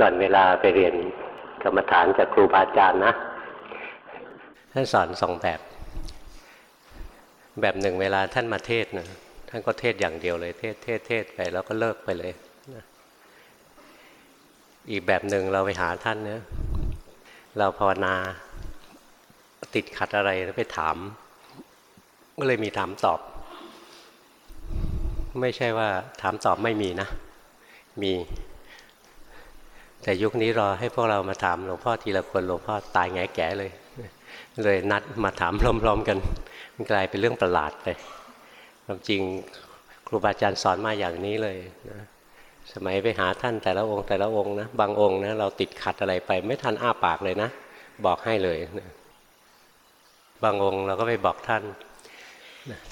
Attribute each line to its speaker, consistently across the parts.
Speaker 1: ก่อนเวลาไปเรียนกรรมฐานจากครูบาอาจารย์นะท่านสอนสองแบบ แบบหนึ่งเวลาท่านมาเทศนะท่านก็เทศอย่างเดียวเลย เทศเทศเทศไปแล้วก็เลิกไปเลยนะอีกแบบหนึ่งเราไปหาท่านเนะเราภาวนาติดขัดอะไรแล้วไปถาม ก็เลยมีถามตอบ ไม่ใช่ว่าถามตอบไม่มีนะ มี แต่ยุคนี้รอให้พวกเรามาถามหลวงพ่อทีละคนหลวงพ่อตายไงแก่เลย เลยนัดมาถามพร้อมๆกันมันกลายเป็นเรื่องประหลาดไปความจริงครูบาอาจารย์สอนมาอย่างนี้เลยนะสมัยไปหาท่านแต่ละองค์แต่ละองค์นะบางองค์นะเราติดขัดอะไรไป ไม่ทันอ้าปากเลยนะ บอกให้เลยนะบางองค์เราก็ไปบอกท่าน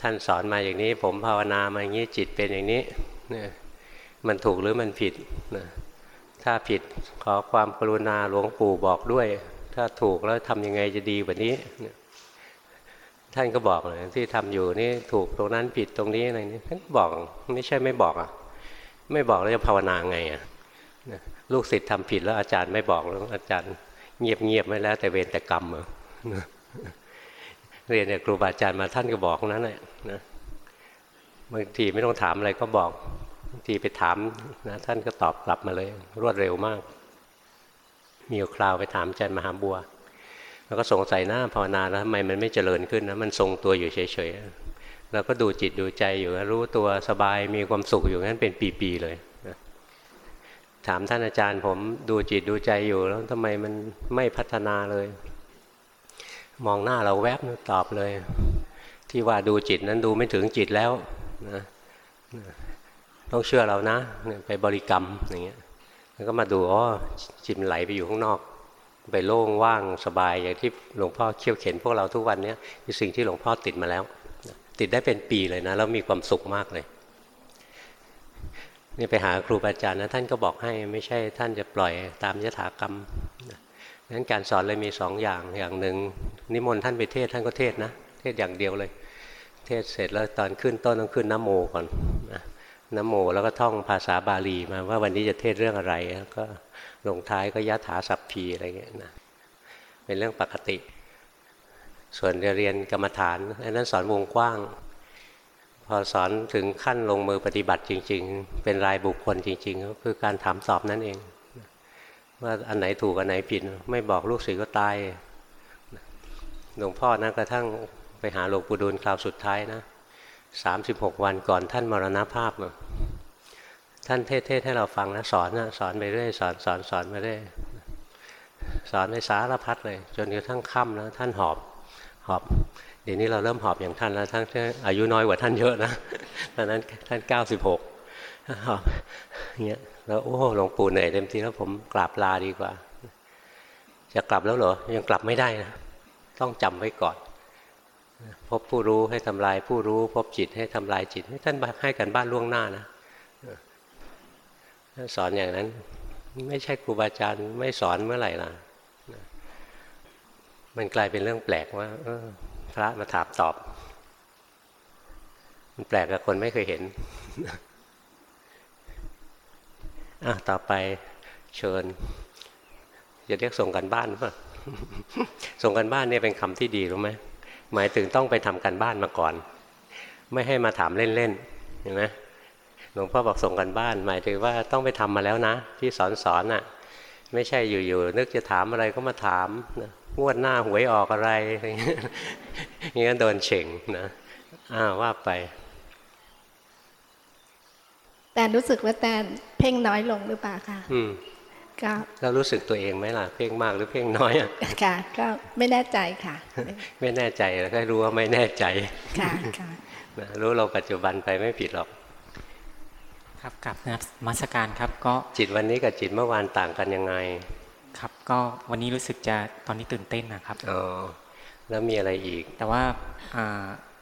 Speaker 1: ท่านสอนมาอย่างนี้ ผมภาวนามาอย่างนี้จิตเป็นอย่างนี้นะมันถูกหรือมันผิดนะ ถ้าผิดขอความกรุณาหลวงปู่บอกด้วย ถ้าถูกแล้วทำยังไงจะดีกว่านี้ ท่านก็บอกเลยที่ทำอยู่นี่ถูกตรงนั้นผิดตรงนี้อะไรนี่ท่านบอกไม่ใช่ไม่บอกอะ ไม่บอกแล้วจะภาวนาไงอะลูกศิษย์ทำผิดแล้วอาจารย์ไม่บอกแล้วอาจารย์ เงียบเงียบไม่แล้ว แต่เวรแต่กรรมอะเรียนเนี่ยครูบาอาจารย์มาท่านก็บอกนั้นแหละนะบางทีไม่ต้องถามอะไรก็บอก ทีไปถามนะท่านก็ตอบกลับมาเลย รวดเร็วมาก มีคราวไปถามอาจารย์มหาบัว แล้วก็สงสัยหน้าภาวนาแล้วทำไมมันไม่เจริญขึ้นนะมันทรงตัวอยู่เฉยๆเราก็ดูจิตดูใจอยู่รู้ตัวสบายมีความสุขอยู่นั้นเป็นปีๆเลยถามท่านอาจารย์ผมดูจิตดูใจอยู่ แล้วทำไมมันไม่พัฒนาเลย มองหน้าเราแวบตอบเลย ที่ว่าดูจิตนั้นดูไม่ถึงจิตแล้วนะ ต้องเชื่อเรานะไปบริกรรมอย่างเงี้ยแล้วก็มาดูอ๋อจิตมันไหลไปอยู่ข้างนอก ไปโล่งว่างสบายอย่างที่หลวงพ่อเขี่ยวเข็นพวกเราทุกวันเนี้ยคือสิ่งที่หลวงพ่อติดมาแล้ว ติดได้เป็นปีเลยนะแล้วมีความสุขมากเลยนี่ไปหาครูบาอาจารย์นะท่านก็บอกให้ไม่ใช่ท่านจะปล่อยตามยถากรรมนั้นการสอนเลยมีสองอย่างอย่างหนึ่งนิมนต์ท่านไปเทศท่านก็เทศนะ เทศอย่างเดียวเลย เทศเสร็จแล้วตอนขึ้นต้นต้องขึ้นน้ำโมก่อนนะ นโมแล้วก็ท่องภาษาบาลีมาว่าวันนี้จะเทศเรื่องอะไรก็ลงท้ายก็ยะถาสัพพีอะไรเงี้ยนะเป็นเรื่องปกติ ส่วนจะเรียนกรรมฐานอันนั้นสอนวงกว้าง พอสอนถึงขั้นลงมือปฏิบัติจริง ๆ เป็นรายบุคคลจริง ๆ ก็คือการถามตอบนั่นเอง ว่าอันไหนถูกอันไหนผิดไม่บอกลูกศิษย์ก็ตายหลวงพ่อนะกระทั่งไปหาหลวงปู่ดูลคราวสุดท้ายนะ สามสิบหกวันก่อนท่านมรณภาพท่านเทศเทศให้เราฟังนะสอนนะสอนไปเรื่อยสอนสอนสอนไปเรื่อยสอนในสารพัดเลย จนกระทั่งค่ำนะท่านหอบหอบเดี๋ยวนี้เราเริ่มหอบอย่างท่านแล้วท่านอายุน้อยกว่าท่านเยอะนะตอนนั้นท่านเก้าสิบหกหอบเงี้ยแล้วโอ้หลวงปู่เหนื่อยเต็มทีแล้วผมกราบลาดีกว่า จะกลับแล้วเหรอยังกลับไม่ได้นะต้องจำไว้ก่อน พบผู้รู้ให้ทำลายผู้รู้ พบจิตให้ทำลายจิตท่านให้กันบ้านล่วงหน้านะสอนอย่างนั้น ไม่ใช่ครูบาอาจารย์ไม่สอนเมื่อไหร่ล่ะมันกลายเป็นเรื่องแปลกว่าพระมาถามตอบ มันแปลกกับคนไม่เคยเห็นอะต่อไปเชิญจะเรียกส่งกันบ้านป่ะส่งกันบ้านเนี่ยเป็นคำที่ดีรู้ไหม หมายถึงต้องไปทำกันบ้านมาก่อน ไม่ให้มาถามเล่นๆเห็นไหมหลวงพ่อบอกส่งกันบ้าน หมายถึงว่าต้องไปทำมาแล้วนะ ที่สอนสอนน่ะ ไม่ใช่อยู่ๆนึกจะถามอะไรก็มาถามนะงวดหน้าหวยออกอะไรอย่างเงี้ยโดนเฉ่งนะอ้าวว่าไป
Speaker 2: แต่รู้สึกว่าแต่เพ่งน้อยลงหรือเปล่าคะ
Speaker 1: อืม
Speaker 2: ก็
Speaker 1: เรารู้สึกตัวเองไหมล่ะ เพ่งมากหรือเพ่งน้อยอะ
Speaker 2: ค่ะ ก็ไม่แน่ใจค่ะ
Speaker 1: ไม่แน่ใจแล้วก็รู้ว่าไม่แน่ใจ
Speaker 2: ค่ะค่ะ
Speaker 1: รู้เราปัจจุบันไปไม่ผิดหรอก
Speaker 3: ครับกับนะมาสการครับ ก็
Speaker 1: จิตวันนี้กับจิตเมื่อวานต่างกันยังไง
Speaker 3: ครับก็วันนี้รู้สึกจะตอนนี้ตื่นเต้นนะครับ
Speaker 1: อ๋อแล้วมีอะไรอีก
Speaker 3: แต่ว่า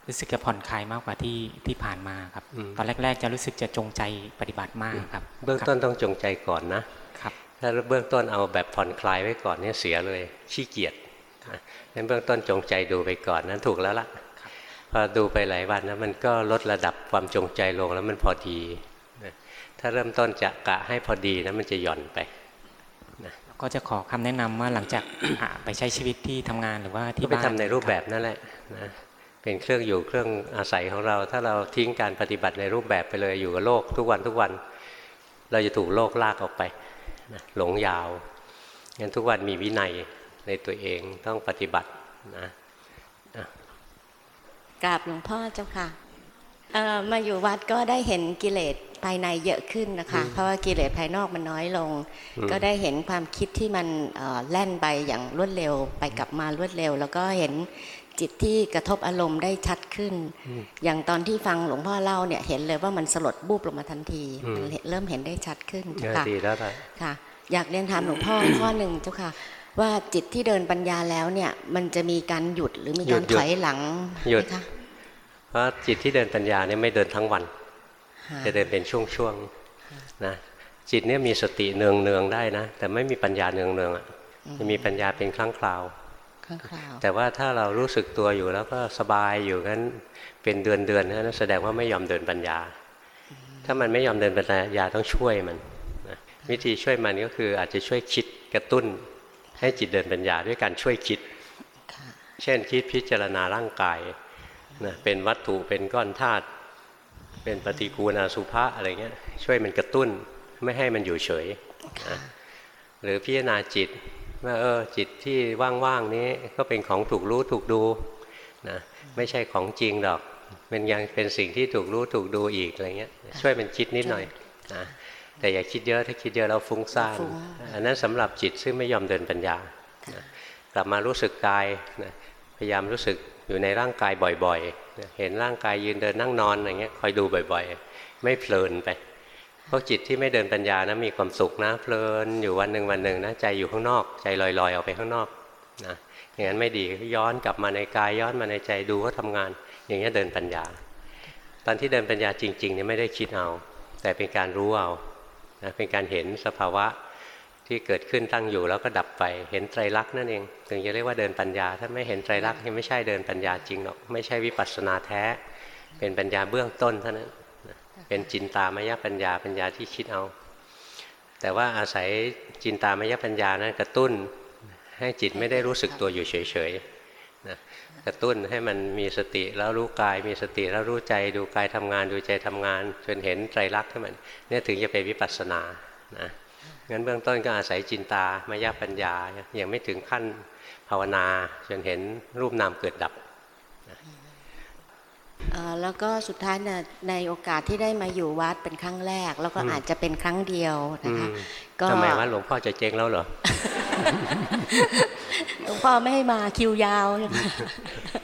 Speaker 3: รู้สึกจะผ่อนคลายมากกว่าที่ที่ผ่านมาครับ ตอนแรก ๆ จะรู้สึกจะจงใจปฏิบัติมากครับ
Speaker 1: เบื้องต้นต้องจงใจก่อนนะครับ ถ้าเบื้องต้นเอาแบบผ่อนคลายไว้ก่อนเนี่ยเสียเลยขี้เกียจนั้นเบื้องต้นจงใจดูไปก่อนนั้นถูกแล้วล่ะพอดูไปหลายวันนะมันก็ลดระดับความจงใจลงแล้วมันพอดีถ้าเริ่มต้นจะกะให้พอดีนะมันจะหย่อนไป
Speaker 3: ก็จะขอคำแนะนำว่าหลังจากอ่าไปใช้ชีวิตที่ทำงานหรือว่า
Speaker 1: ก็
Speaker 3: ที่
Speaker 1: ไป
Speaker 3: บ้าน
Speaker 1: ทำในรูปแบบนั่นแหละนะเป็นเครื่องอยู่เครื่องอาศัยของเรา ถ้าเราทิ้งการปฏิบัติในรูปแบบไปเลยอยู่กับโลกทุกวันทุกวัน เราจะถูกโลกลากออกไปนะ หลงยาวงั้นทุกวันมีวินัยในตัวเองต้องปฏิบัตินะ
Speaker 4: กราบหลวงพ่อเจ้าค่ะเอ่อมาอยู่วัดก็ได้เห็นกิเลสภายในเยอะขึ้นนะคะ เพราะว่ากิเลสภายนอกมันน้อยลง ก็ได้เห็นความคิดที่มันเอ่อแล่นไปอย่างรวดเร็วไปกลับมารวดเร็ว แล้วก็เห็น จิตที่กระทบอารมณ์ได้ชัดขึ้น อย่างตอนที่ฟังหลวงพ่อเล่าเนี่ยเห็นเลยว่ามันสลดบูบลงมาทันทีมันเริ่มเห็นได้ชัดขึ้น
Speaker 1: เออ
Speaker 4: ค่ะ
Speaker 1: ดีแล้วล่ะ
Speaker 4: ค่ะ อยากเรียนถามหลวงพ่อข้อหนึ่งเจ้าค่ะ ว่าจิตที่เดินปัญญาแล้วเนี่ย มันจะมีการหยุดหรือมีการถอยหลัง
Speaker 1: หยุด
Speaker 4: ไหมคะ
Speaker 1: เพราะจิตที่เดินปัญญาเนี่ยไม่เดินทั้งวัน
Speaker 4: ค่ะ
Speaker 1: จะเดินเป็นช่วงๆนะจิตเนี่ยมีสติเนืองเนืองๆได้นะ แต่ไม่มีปัญญาเนืองเนืองๆอะจะมีปัญญาเป็นครั้งคราว
Speaker 4: ข้างคราว
Speaker 1: แต่ว่าถ้าเรารู้สึกตัวอยู่แล้วก็สบายอยู่งั้นเป็นเดือนเดือนๆนั่นแสดงว่าไม่ยอมเดินปัญญา ถ้ามันไม่ยอมเดินปัญญาต้องช่วยมันนะวิธีช่วยมันก็คืออาจจะช่วยคิดกระตุ้น ให้จิตเดินปัญญาด้วยการช่วยคิด
Speaker 4: ค่ะ
Speaker 1: เช่นคิดพิจารณาร่างกายนะเป็นวัตถุเป็นก้อนธาตุเป็นปฏิกูลอสุภะอะไรเงี้ยช่วยมันกระตุ้นไม่ให้มันอยู่เฉยนะหรือพิจารณาจิต ว่าเออจิตที่ว่างๆนี้ก็เป็นของถูกรู้ถูกดูนะไม่ใช่ของจริงหรอกเป็นยังเป็นสิ่งที่ถูกรู้ถูกดูอีกอะไรเงี้ยช่วยมันคิดนิดหน่อยนะแต่อย่าคิดเยอะถ้าคิดเยอะเราฟุ้งซ่าน
Speaker 4: ฟุ้ง
Speaker 1: อันนั้นสำหรับจิตซึ่งไม่ยอมเดินปัญญากลับมารู้สึกกายนะพยายามรู้สึกอยู่ในร่างกายบ่อยๆนะเห็นร่างกายยืนเดินนั่งนอนอะไรเงี้ยคอยดูบ่อยๆ ไม่เพลินไปเพราะจิตที่ไม่เดินปัญญานะมีความสุขนะเพลินอยู่วันหนึ่งวันหนึ่งนะใจอยู่ข้างนอก ใจลอยๆออกไปข้างนอกนะอย่างนั้นไม่ดีย้อนกลับมาในกายย้อนมาในใจดูว่าทำงาน อย่างนี้เดินปัญญา ตอนที่เดินปัญญาจริงๆเนี่ยไม่ได้คิดเอา แต่เป็นการรู้เอานะเป็นการเห็นสภาวะที่เกิดขึ้นตั้งอยู่แล้วก็ดับไปเห็นไตรลักษณ์นั่นเองถึงจะเรียกว่าเดินปัญญา ถ้าไม่เห็นไตรลักษณ์นี่ไม่ใช่เดินปัญญาจริงหรอกไม่ใช่วิปัสสนาแท้ เป็นปัญญาเบื้องต้นเท่านั้น เป็นจินตามยปัญญาปัญญาที่คิดเอา แต่ว่าอาศัยจินตามยปัญญานั้นกระตุ้นให้จิตไม่ได้รู้สึกตัวอยู่เฉยๆนะกระตุ้นให้มันมีสติแล้วรู้กายมีสติแล้วรู้ใจดูกายทำงานดูใจทำงาน จนเห็นไตรลักษณ์ให้มันเนี่ยถึงจะเป็นวิปัสสนานะงั้นเบื้องต้นก็อาศัยจินตามายปัญญายังไม่ถึงขั้นภาวนาจนเห็นรูปนามเกิดดับ
Speaker 4: แล้วก็สุดท้ายเนี่ยในโอกาสที่ได้มาอยู่วัดเป็นครั้งแรก แล้วก็
Speaker 1: อืม
Speaker 4: อาจจะเป็นครั้งเดียวนะคะ
Speaker 1: อืม
Speaker 4: ก็
Speaker 1: ทำไมว่าหลวงพ่อจะเจ๊งแล้วเหรอ
Speaker 4: หลวงพ่อไม่ให้มาคิวยาวเอ่อโ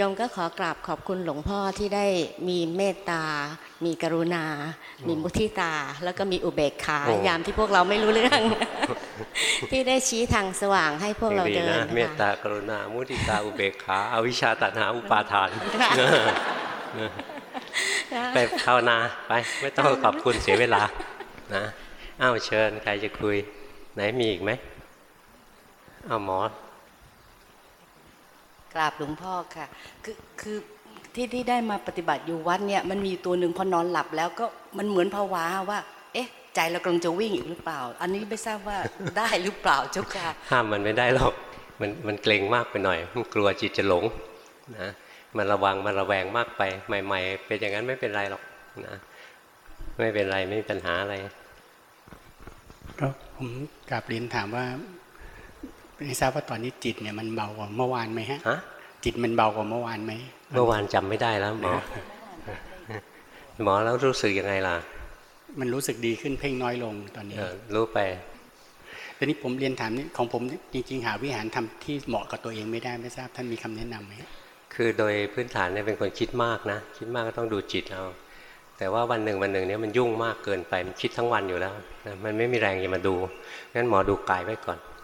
Speaker 4: ยมก็ขอกราบขอบคุณหลวงพ่อที่ได้มีเมตตา มีกรุณา มีมุทิตา แล้วก็มีอุเบกขา
Speaker 1: โอ้
Speaker 4: ยามที่พวกเราไม่รู้เรื่อง ที่ได้ชี้ทางสว่างให้พวกเรา
Speaker 1: ดี
Speaker 4: เดิน
Speaker 1: นะ
Speaker 4: นะคะ
Speaker 1: เมตตากรุณา มุทิตา อุเบกขาอาวิชชาตัณหาอุปาทานไปภาวนาไป ไม่ต้องขอบคุณเสียเวลานะอ้าวเชิญใครจะคุย ไหนมีอีกไหมอ้าวหมอ
Speaker 5: กราบหลวงพ่อค่ะ คือคือที่ที่ได้มาปฏิบัติอยู่วัดเนี่ยมันมีตัวหนึ่งพอนอนหลับแล้วก็มันเหมือนภาวะว่า เอ๊ะ ใจเรากำลังจะวิ่งอีกหรือเปล่า อันนี้ไม่ทราบว่าได้หรือเปล่าเจ้าค่ะ
Speaker 1: ห้ามมันไม่ได้หรอกมันมันเกรงมากไปหน่อยมันกลัวจิตจะหลงนะมันระวังมันระแวงมากไป ใหม่ ๆ เป็นอย่างนั้นไม่เป็นไรหรอกนะไม่เป็นไรไม่มีปัญหาอะไร
Speaker 6: ก็ผมกลับเรียนถามว่า ไม่ทราบว่าตอนนี้จิตเนี่ยมันเบากว่าเมื่อวานไหมฮะ
Speaker 1: ฮะ
Speaker 6: จิตมันเบากว่าเมื่อวานไหม
Speaker 1: เมื่อวานจำไม่ได้แล้วหมอหมอแล้วรู้สึกยังไงล่ะ
Speaker 6: มันรู้สึกดีขึ้นเพ่งน้อยลงตอนนี้
Speaker 1: เออรู้ไป
Speaker 6: ทีนี้ผมเรียนถามนี่ของผมจริง ๆ หาวิหารทำที่เหมาะกับตัวเองไม่ได้ไม่ทราบท่านมีคำแนะนำไหม
Speaker 1: คือโดยพื้นฐานเนี่ยเป็นคนคิดมากนะ คิดมากก็ต้องดูจิตเอาแต่ว่าวันหนึ่งวันหนึ่งเนี่ยมันยุ่งมากเกินไปมันคิดทั้งวันอยู่แล้วนะมันไม่มีแรงจะมาดูงั้นหมอดูกายไว้ก่อน
Speaker 6: ครับ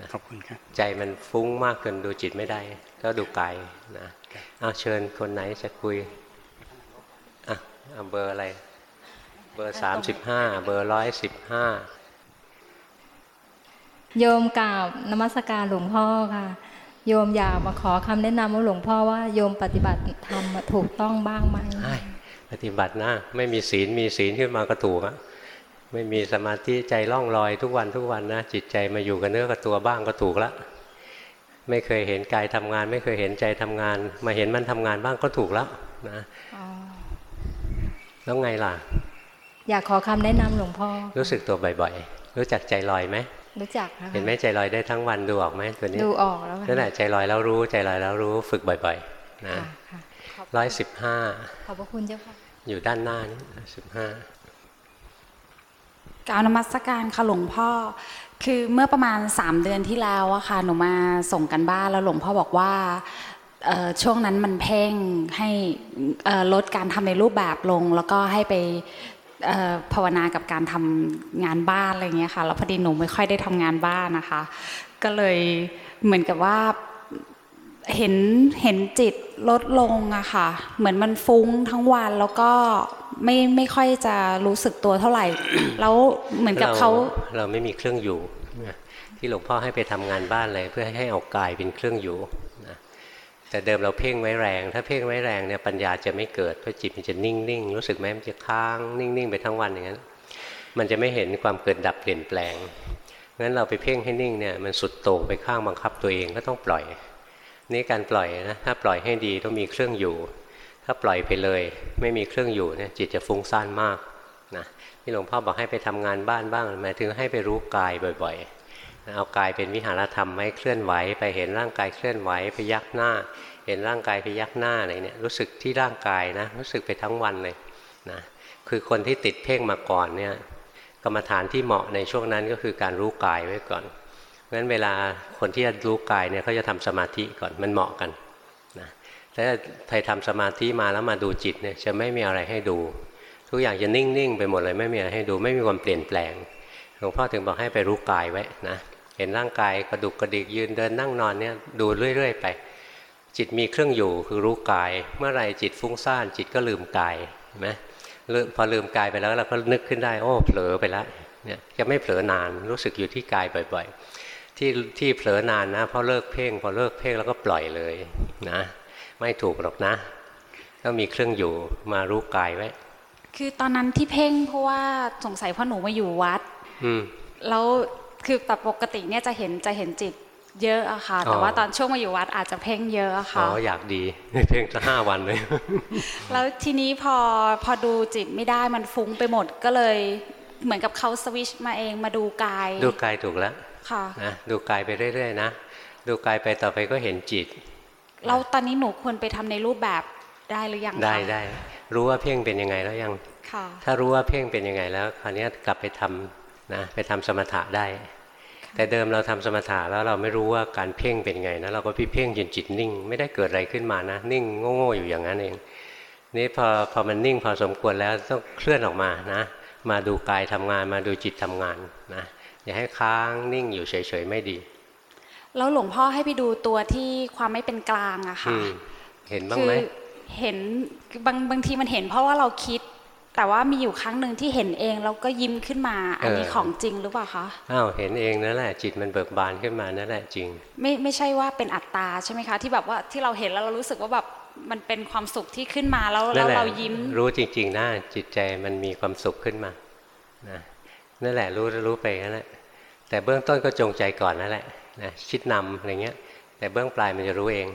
Speaker 1: นะ
Speaker 6: ขอบคุณครับ
Speaker 1: ใจมันฟุ้งมากเกินดูจิตไม่ได้ ก็ดูกายนะเอาเชิญคนไหนจะคุยอะเอาเบอร์อะไร เบอร์สามสิบห้าเบอร์ร้อยสิบห้า
Speaker 7: โยมกราบนมัสการหลวงพ่อค่ะ โยมอยากมาขอคำแนะนำว่าหลวงพ่อว่าโยมปฏิบัติธรรมถูกต้องบ้างไหม
Speaker 1: ใช่ปฏิบัตินะไม่มีศีลมีศีลขึ้นมาก็ถูกอะ ไม่มีสมาธิใจล่องลอยทุกวันทุกวันนะจิตใจมาอยู่กับเนื้อกับตัวบ้างก็ถูกละไม่เคยเห็นกายทำงาน ไม่เคยเห็นใจทำงาน มาเห็นมันทำงานบ้างก็ถูกแล้วนะ
Speaker 7: อ๋อ
Speaker 1: แล้วไงล่ะ
Speaker 7: อยากขอคำแนะนำหลวงพ่อ
Speaker 1: รู้สึกตัวบ่อยๆ รู้จักใจลอยไหม
Speaker 7: รู้จักนะคะ
Speaker 1: เห็นไหมใจลอยได้ทั้งวันดูออกไหมตัวนี้
Speaker 7: ดูออกแล้วค่ะ
Speaker 1: นั่นแหละใจลอยแล้วรู้ใจลอยแล้วรู้ฝึกบ่อยๆนะ
Speaker 7: ค่ะค่ะ
Speaker 1: ร้อยสิบห้า
Speaker 7: ขอบพระคุณเจ้าค่ะ
Speaker 1: อยู่ด้านหน้านี่สิบห้า
Speaker 8: กาวนมัสการค่ะหลวงพ่อ คือเมื่อประมาณ 3 เดือนที่แล้วอะค่ะหนูมาส่งกันบ้านแล้วหลวงพ่อบอกว่าช่วงนั้นมันเพ่งให้ลดการทำในรูปแบบลง แล้วก็ให้ไปภาวนากับการทำงานบ้านอะไรเงี้ยค่ะแล้วพอดีหนูไม่ค่อยได้ทำงานบ้านนะคะ ก็เลยเหมือนกับว่าเห็นเห็นจิตลดลงอะค่ะ เหมือนมันฟุ้งทั้งวันแล้วก็ ไม่ไม่ค่อยจะรู้สึกตัวเท่าไหร่ แล้วเหมือนกับเขา
Speaker 1: เราไม่มีเครื่องอยู่นะที่หลวงพ่อให้ไปทำงานบ้านเลยเพื่อให้เอากายเป็นเครื่องอยู่นะแต่เดิมเราเพ่งไว้แรง ถ้าเพ่งไว้แรงเนี่ยปัญญาจะไม่เกิดเพราะจิตมันจะนิ่งๆ รู้สึกไหมมันจะค้างนิ่งๆ ไปทั้งวันอย่างนั้นมันจะไม่เห็นความเกิดดับเปลี่ยนแปลงงั้นเราไปเพ่งให้นิ่งเนี่ยมันสุดโต่งไปข้างบังคับตัวเองก็ต้องปล่อย นี่การปล่อยนะถ้าปล่อยให้ดีต้องมีเครื่องอยู่ ถ้าปล่อยไปเลย ไม่มีเครื่องอยู่เนี่ยจิตจะฟุ้งซ่านมากนะที่หลวงพ่อบอกให้ไปทำงานบ้านบ้างหมายถึงให้ไปรู้กายบ่อยๆ เอากายเป็นวิหารธรรมไม่เคลื่อนไหว ไปเห็นร่างกายเคลื่อนไหวไปยักหน้า เห็นร่างกายไปยักหน้าอะไรเนี่ยรู้สึกที่ร่างกายนะรู้สึกไปทั้งวันเลยนะคือคนที่ติดเพ่งมาก่อนเนี่ยกรรมฐานที่เหมาะในช่วงนั้นก็คือการรู้กายไว้ก่อนเพราะฉะนั้นเวลาคนที่จะรู้กายเนี่ยเขาจะทำสมาธิก่อนมันเหมาะกัน ถ้าใครทำสมาธิมาแล้วมาดูจิตเนี่ยจะไม่มีอะไรให้ดู ทุกอย่างจะนิ่งๆไปหมดเลยไม่มีอะไรให้ดูไม่มีความเปลี่ยนแปลงหลวงพ่อถึงบอกให้ไปรู้กายไว้นะเห็นร่างกายกระดุกกระดิกยืนเดินนั่งนอนเนี่ยดูเรื่อย ๆ ไป จิตมีเครื่องอยู่คือรู้กาย เมื่อไรจิตฟุ้งซ่านจิตก็ลืมกายเห็นไหมลืมพอลืมกายไปแล้วเราก็นึกขึ้นได้ โอ้เผลอไปแล้วเนี่ยจะไม่เผลอนานรู้สึกอยู่ที่กายบ่อย ๆ ที่ที่เผลอนานนะเพราะเลิกเพ่งพอเลิกเพ่งแล้วก็ปล่อยเลยนะ ไม่ถูกหรอกนะต้องมีเครื่องอยู่มารู้กายไว้
Speaker 8: คือตอนนั้นที่เพ่งเพราะว่าสงสัยเพราะหนูมาอยู่วัด
Speaker 1: อืม
Speaker 8: แล้วคือแต่ปกติเนี่ยจะเห็นจะเห็นจิตเยอะอะค่ะ แต่
Speaker 1: อ๋อ
Speaker 8: ว่าตอนช่วงมาอยู่วัดอาจจะเพ่งเยอะอะ
Speaker 1: อ๋
Speaker 8: ค่ะ
Speaker 1: ออยากดี เพ่งสักห้าวันเลย
Speaker 8: แล้วทีนี้พอพอดูจิตไม่ได้มันฟุ้งไปหมดก็เลยเหมือนกับเขาสวิชมาเองมาดูกาย
Speaker 1: ดูกายถูกแล้ว
Speaker 8: ค่ะ
Speaker 1: นะดูกายไปเรื่อยๆนะ ดูกายไปต่อไปก็เห็นจิต
Speaker 8: แล้วตอนนี้หนูควรไปทำในรูปแบบได้หรือยังคะ
Speaker 1: ได้ได้รู้ว่าเพ่งเป็นยังไงแล้วยัง
Speaker 8: ค่ะ
Speaker 1: ถ้ารู้ว่าเพ่งเป็นยังไงแล้วคราวนี้กลับไปทำนะไปทำสมถะได้ แต่เดิมเราทำสมถะแล้วเราไม่รู้ว่าการเพ่งเป็นยังไงนะเราก็พี่เพ่งจนจิตนิ่ง ไม่ได้เกิดอะไรขึ้นมานะ นิ่งโง่ๆอยู่อย่างนั้นเองนี่พอพอมันนิ่งพอสมควรแล้วต้องเคลื่อนออกมานะ มาดูกายทำงานมาดูจิตทำงานนะอย่าให้ค้างนิ่งอยู่เฉยๆไม่ดี
Speaker 8: แล้วหลวงพ่อให้ไปดูตัวที่ความไม่เป็นกลางอะ
Speaker 1: อื
Speaker 8: ค่ะ
Speaker 1: มเห็นบ้าง
Speaker 8: คื
Speaker 1: ไหม
Speaker 8: เห็นบางบางทีมันเห็นเพราะว่าเราคิด แต่ว่ามีอยู่ครั้งหนึ่งที่เห็นเองแล้วก็ยิ้มขึ้นมา อันนี้ของจริงหรือเปล่าคะ
Speaker 1: อ้าวเห็นเองนั่นแหละจิตมันเบิกบานขึ้นมานั่นแหละจริง
Speaker 8: ไม่ไม่ใช่ว่าเป็นอัตตาใช่ไหมคะ ที่แบบว่าที่เราเห็นแล้วเรารู้สึกว่าแบบมันเป็นความสุขที่ขึ้นมาแล้ว
Speaker 1: นั่
Speaker 8: แล้
Speaker 1: น
Speaker 8: ว
Speaker 1: แหละ
Speaker 8: เรายิ้ม
Speaker 1: รู้จริงๆนะจิตใจมันมีความสุขขึ้นมานะนั่นแหละรู้รู้ไปนั่นแหละแต่เบื้องต้นก็จงใจก่อนนั่นแหละ นะชิดนำอะไรเงี้ย แต่เบื้องปลายมันจะรู้เอง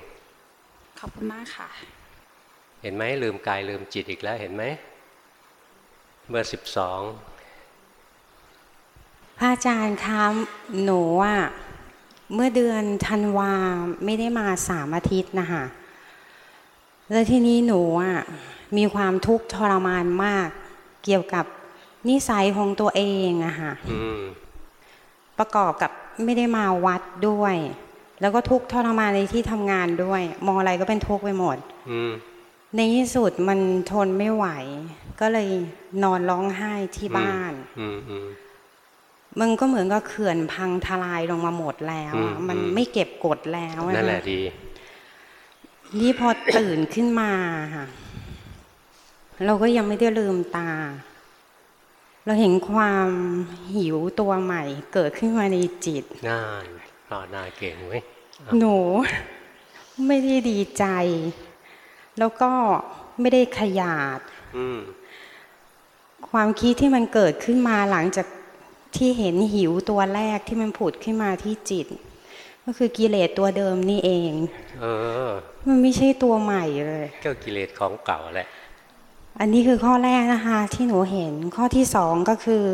Speaker 8: ขอบคุณมากค่ะ
Speaker 1: เห็นไหมลืมกายลืมจิตอีกแล้วเห็นไหมเบอร์สิบสอง
Speaker 9: พระอาจารย์คะหนูอะเมื่อเดือนธันวาไม่ได้มาสามอาทิตย์นะคะแล้วทีนี้หนูอะมีความทุกข์ทรมานมาก เกี่ยวกับนิสัยของตัวเองอะค่ะ
Speaker 1: อืม
Speaker 9: ประกอบกับ ไม่ได้มาวัดด้วย แล้วก็ทุกข์ทรมานในที่ทำงานด้วย มองอะไรก็เป็นทุกข์ไปหมด
Speaker 1: อืม
Speaker 9: ในที่สุดมันทนไม่ไหว ก็เลยนอนร้องไห้ที่บ้าน
Speaker 1: อืมอืม
Speaker 9: มันก็เหมือนกับเขื่อนพังทลายลงมาหมดแล้วอะ
Speaker 1: อืม
Speaker 9: มัน
Speaker 1: อืม
Speaker 9: ไม่เก็บกดแล้วอ
Speaker 1: นั่นแหละดี
Speaker 9: นี่พอตื่นขึ้นมาค่ะเราก็ยังไม่ได้ลืมตา เราเห็นความหิวตัวใหม่เกิดขึ้นมาในจิต
Speaker 1: งานภาวนาเก่งเว้ย
Speaker 9: หนูไม่ได้ดีใจ แล้วก็ไม่ได้ขยาด
Speaker 1: อืม
Speaker 9: ความคิดที่มันเกิดขึ้นมาหลังจากที่เห็นหิวตัวแรกที่มันผุดขึ้นมาที่จิต ก็คือกิเลสตัวเดิมนี่เอง
Speaker 1: เออ
Speaker 9: มันไม่ใช่ตัวใหม่เลย
Speaker 1: ก็กิเลสของเก่าแหละ
Speaker 9: อันนี้คือข้อแรกนะคะที่หนูเห็นข้อที่สองก็คือ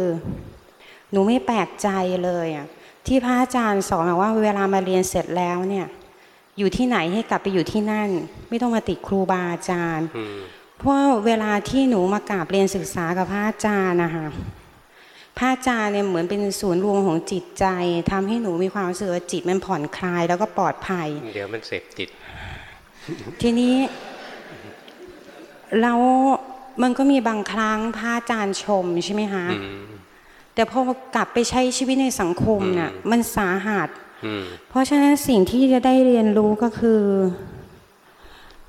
Speaker 9: หนูไม่แปลกใจเลยอะที่พระอาจารย์สอนบอกว่าเวลามาเรียนเสร็จแล้วเนี่ย อยู่ที่ไหนให้กลับไปอยู่ที่นั่น ไม่ต้องมาติดครูบาอาจารย์
Speaker 1: อืม
Speaker 9: เพราะเวลาที่หนูมากราบเรียนศึกษากับพระอาจารย์นะคะพระอาจารย์เนี่ยเหมือนเป็นศูนย์รวมของจิตใจทำให้หนูมีความรู้สึกว่าจิตมันผ่อนคลายแล้วก็ปลอดภัย
Speaker 1: เดี๋ยวมันเสพติด
Speaker 9: ทีนี้แล้ว มันก็มีบางครั้งพระอาจารย์ชมใช่ไหมคะ
Speaker 1: อืม
Speaker 9: แต่พอกลับไปใช้ชีวิตในสังคมน่ะ
Speaker 1: อืม
Speaker 9: มันสาหัส
Speaker 1: อืม
Speaker 9: เพราะฉะนั้นสิ่งที่จะได้เรียนรู้ก็คือ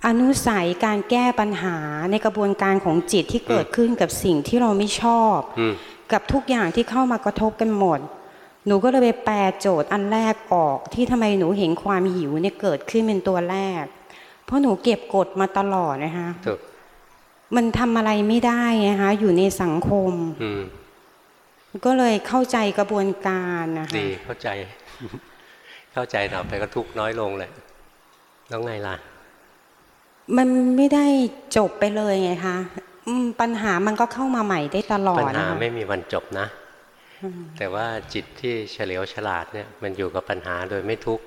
Speaker 9: อนุสัยการแก้ปัญหาในกระบวนการของจิตที่เกิดขึ้นกับสิ่งที่เราไม่ชอบ
Speaker 1: อืม
Speaker 9: กับทุกอย่างที่เข้ามากระทบกันหมด หนูก็เลยไปแปลโจทย์อันแรกออกที่ทำไมหนูเห็นความหิวเนี่ยเกิดขึ้นเป็นตัวแรก เพราะหนูเก็บกดมาตลอดนะคะ
Speaker 1: ถูก
Speaker 9: มันทำอะไรไม่ได้นะคะอยู่ในสังคม
Speaker 1: อืม
Speaker 9: ก็เลยเข้าใจกระบวนการนะคะ
Speaker 1: ดีเข้าใจ เข้าใจต่อไปก็ทุกข์น้อยลงแหละแล้วไงล่ะ
Speaker 9: มันไม่ได้จบไปเลยไงคะอืมปัญหามันก็เข้ามาใหม่ได้ตลอ
Speaker 1: ปั
Speaker 9: ด
Speaker 1: ญหา
Speaker 9: นะคะ
Speaker 1: ไม่มีวันจบนะ แต่ว่าจิตที่เฉลียวฉลาดเนี่ย มันอยู่กับปัญหาโดยไม่ทุกข์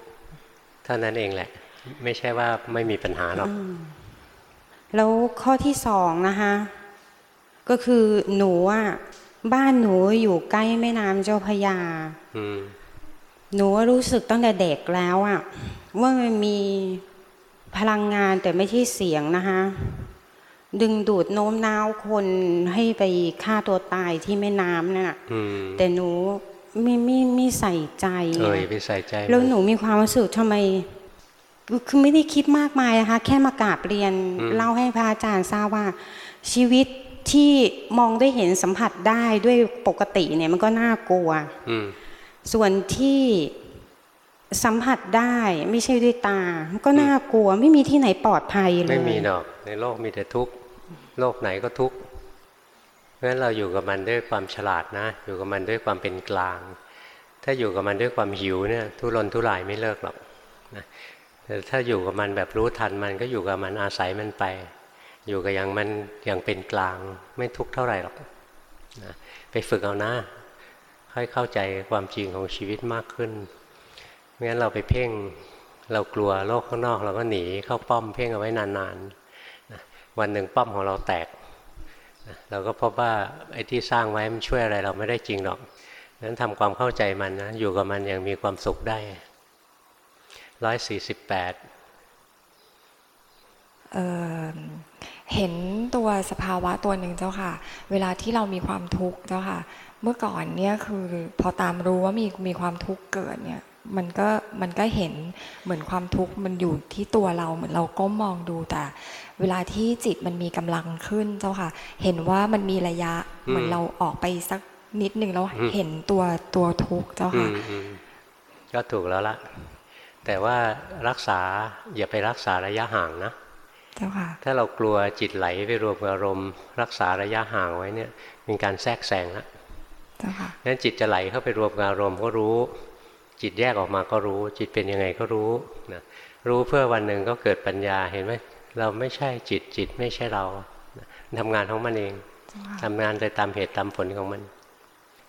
Speaker 1: เท่านั้นเองแหละ ไม่ใช่ว่าไม่มีปัญหาหรอก
Speaker 9: แล้วข้อที่สองนะคะก็คือหนูอะบ้านหนูอยู่ใกล้แม่น้ำเจ้าพระยา
Speaker 1: อืม
Speaker 9: หนูรู้สึกตั้งแต่เด็กแล้วอะว่ามันมีพลังงานแต่ไม่ใช่เสียงนะคะดึงดูดโน้มน้าวคนให้ไปฆ่าตัวตายที่แม่น้ำน่ะ
Speaker 1: อืม
Speaker 9: แต่หนูไม่ไม่ไม่ใส่ใจ
Speaker 1: เอ่ย
Speaker 9: ไง
Speaker 1: ไปใส่ใจ
Speaker 9: แล้วหนูมีความรู้สึกทำไม คือไม่ได้คิดมากมายนะคะ แค่มากราบเรียนเล่าให้พระอาจารย์ทราบว่า ชีวิตที่มองได้เห็นสัมผัสได้ด้วยปกติเนี่ยมันก็น่ากลัว
Speaker 1: อืม
Speaker 9: ส่วนที่สัมผัสได้ไม่ใช่ด้วยตา ก็น่ากลัวไม่มีที่ไหนปลอดภัยเลย
Speaker 1: ไม่มีหรอกในโลกมีแต่ทุกข์โลกไหนก็ทุกข์เพราะฉะนั้นเราอยู่กับมันด้วยความฉลาดนะ อยู่กับมันด้วยความเป็นกลาง ถ้าอยู่กับมันด้วยความหิวเนี่ยทุรนทุรายไม่เลิกหรอกนะ แต่ถ้าอยู่กับมันแบบรู้ทันมันก็อยู่กับมันอาศัยมันไป อยู่กับอย่างมันอย่างเป็นกลางไม่ทุกข์เท่าไหร่หรอกนะไปฝึกเอานะค่อยเข้าใจความจริงของชีวิตมากขึ้นไม่งั้นเราไปเพ่งเรากลัวโลกข้างนอกเราก็หนีเข้าป้อมเพ่งเอาไว้นานๆนะวันหนึ่งป้อมของเราแตกนะเราก็พบว่าไอ้ที่สร้างไว้มันช่วยอะไรเราไม่ได้จริงหรอกนั้นทำความเข้าใจมันนะอยู่กับมันอย่างมีความสุขได้ ร้อยสี่สิบแปด
Speaker 10: เอ่อเห็นตัวสภาวะตัวหนึ่งเจ้าค่ะ เวลาที่เรามีความทุกข์เจ้าค่ะ เมื่อก่อนเนี่ยคือพอตามรู้ว่ามีมีความทุกข์เกิดเนี่ยมันก็มันก็เห็นเหมือนความทุกข์มันอยู่ที่ตัวเราเหมือนเราก้มมองดูแต่ เวลาที่จิตมันมีกำลังขึ้นเจ้าค่ะ เห็นว่ามันมีระยะเหมือนเราออกไปสักนิดหนึ่งแล้วเห็นตัวตัวทุกข์เจ้า
Speaker 1: อื
Speaker 10: ค่ะ
Speaker 1: มอืมก็ถูกแล้วละ แต่ว่ารักษาอย่าไปรักษาระยะห่างนะ
Speaker 10: เจ้าค่ะ
Speaker 1: ถ้าเรากลัวจิตไหลไปรวมกับอารมณ์ รักษาระยะห่างไว้เนี่ยเป็นการแทรกแซงแล้ว
Speaker 10: เจ้าค่ะ
Speaker 1: นั้นจิตจะไหลเข้าไปรวมกับอารมณ์ก็รู้ จิตแยกออกมาก็รู้ จิตเป็นยังไงก็รู้นะรู้เพื่อวันหนึ่งก็เกิดปัญญาเห็นไหมเราไม่ใช่จิตจิตไม่ใช่เรานะทำงานของมันเองทำงานไปตามเหตุตามผลของมัน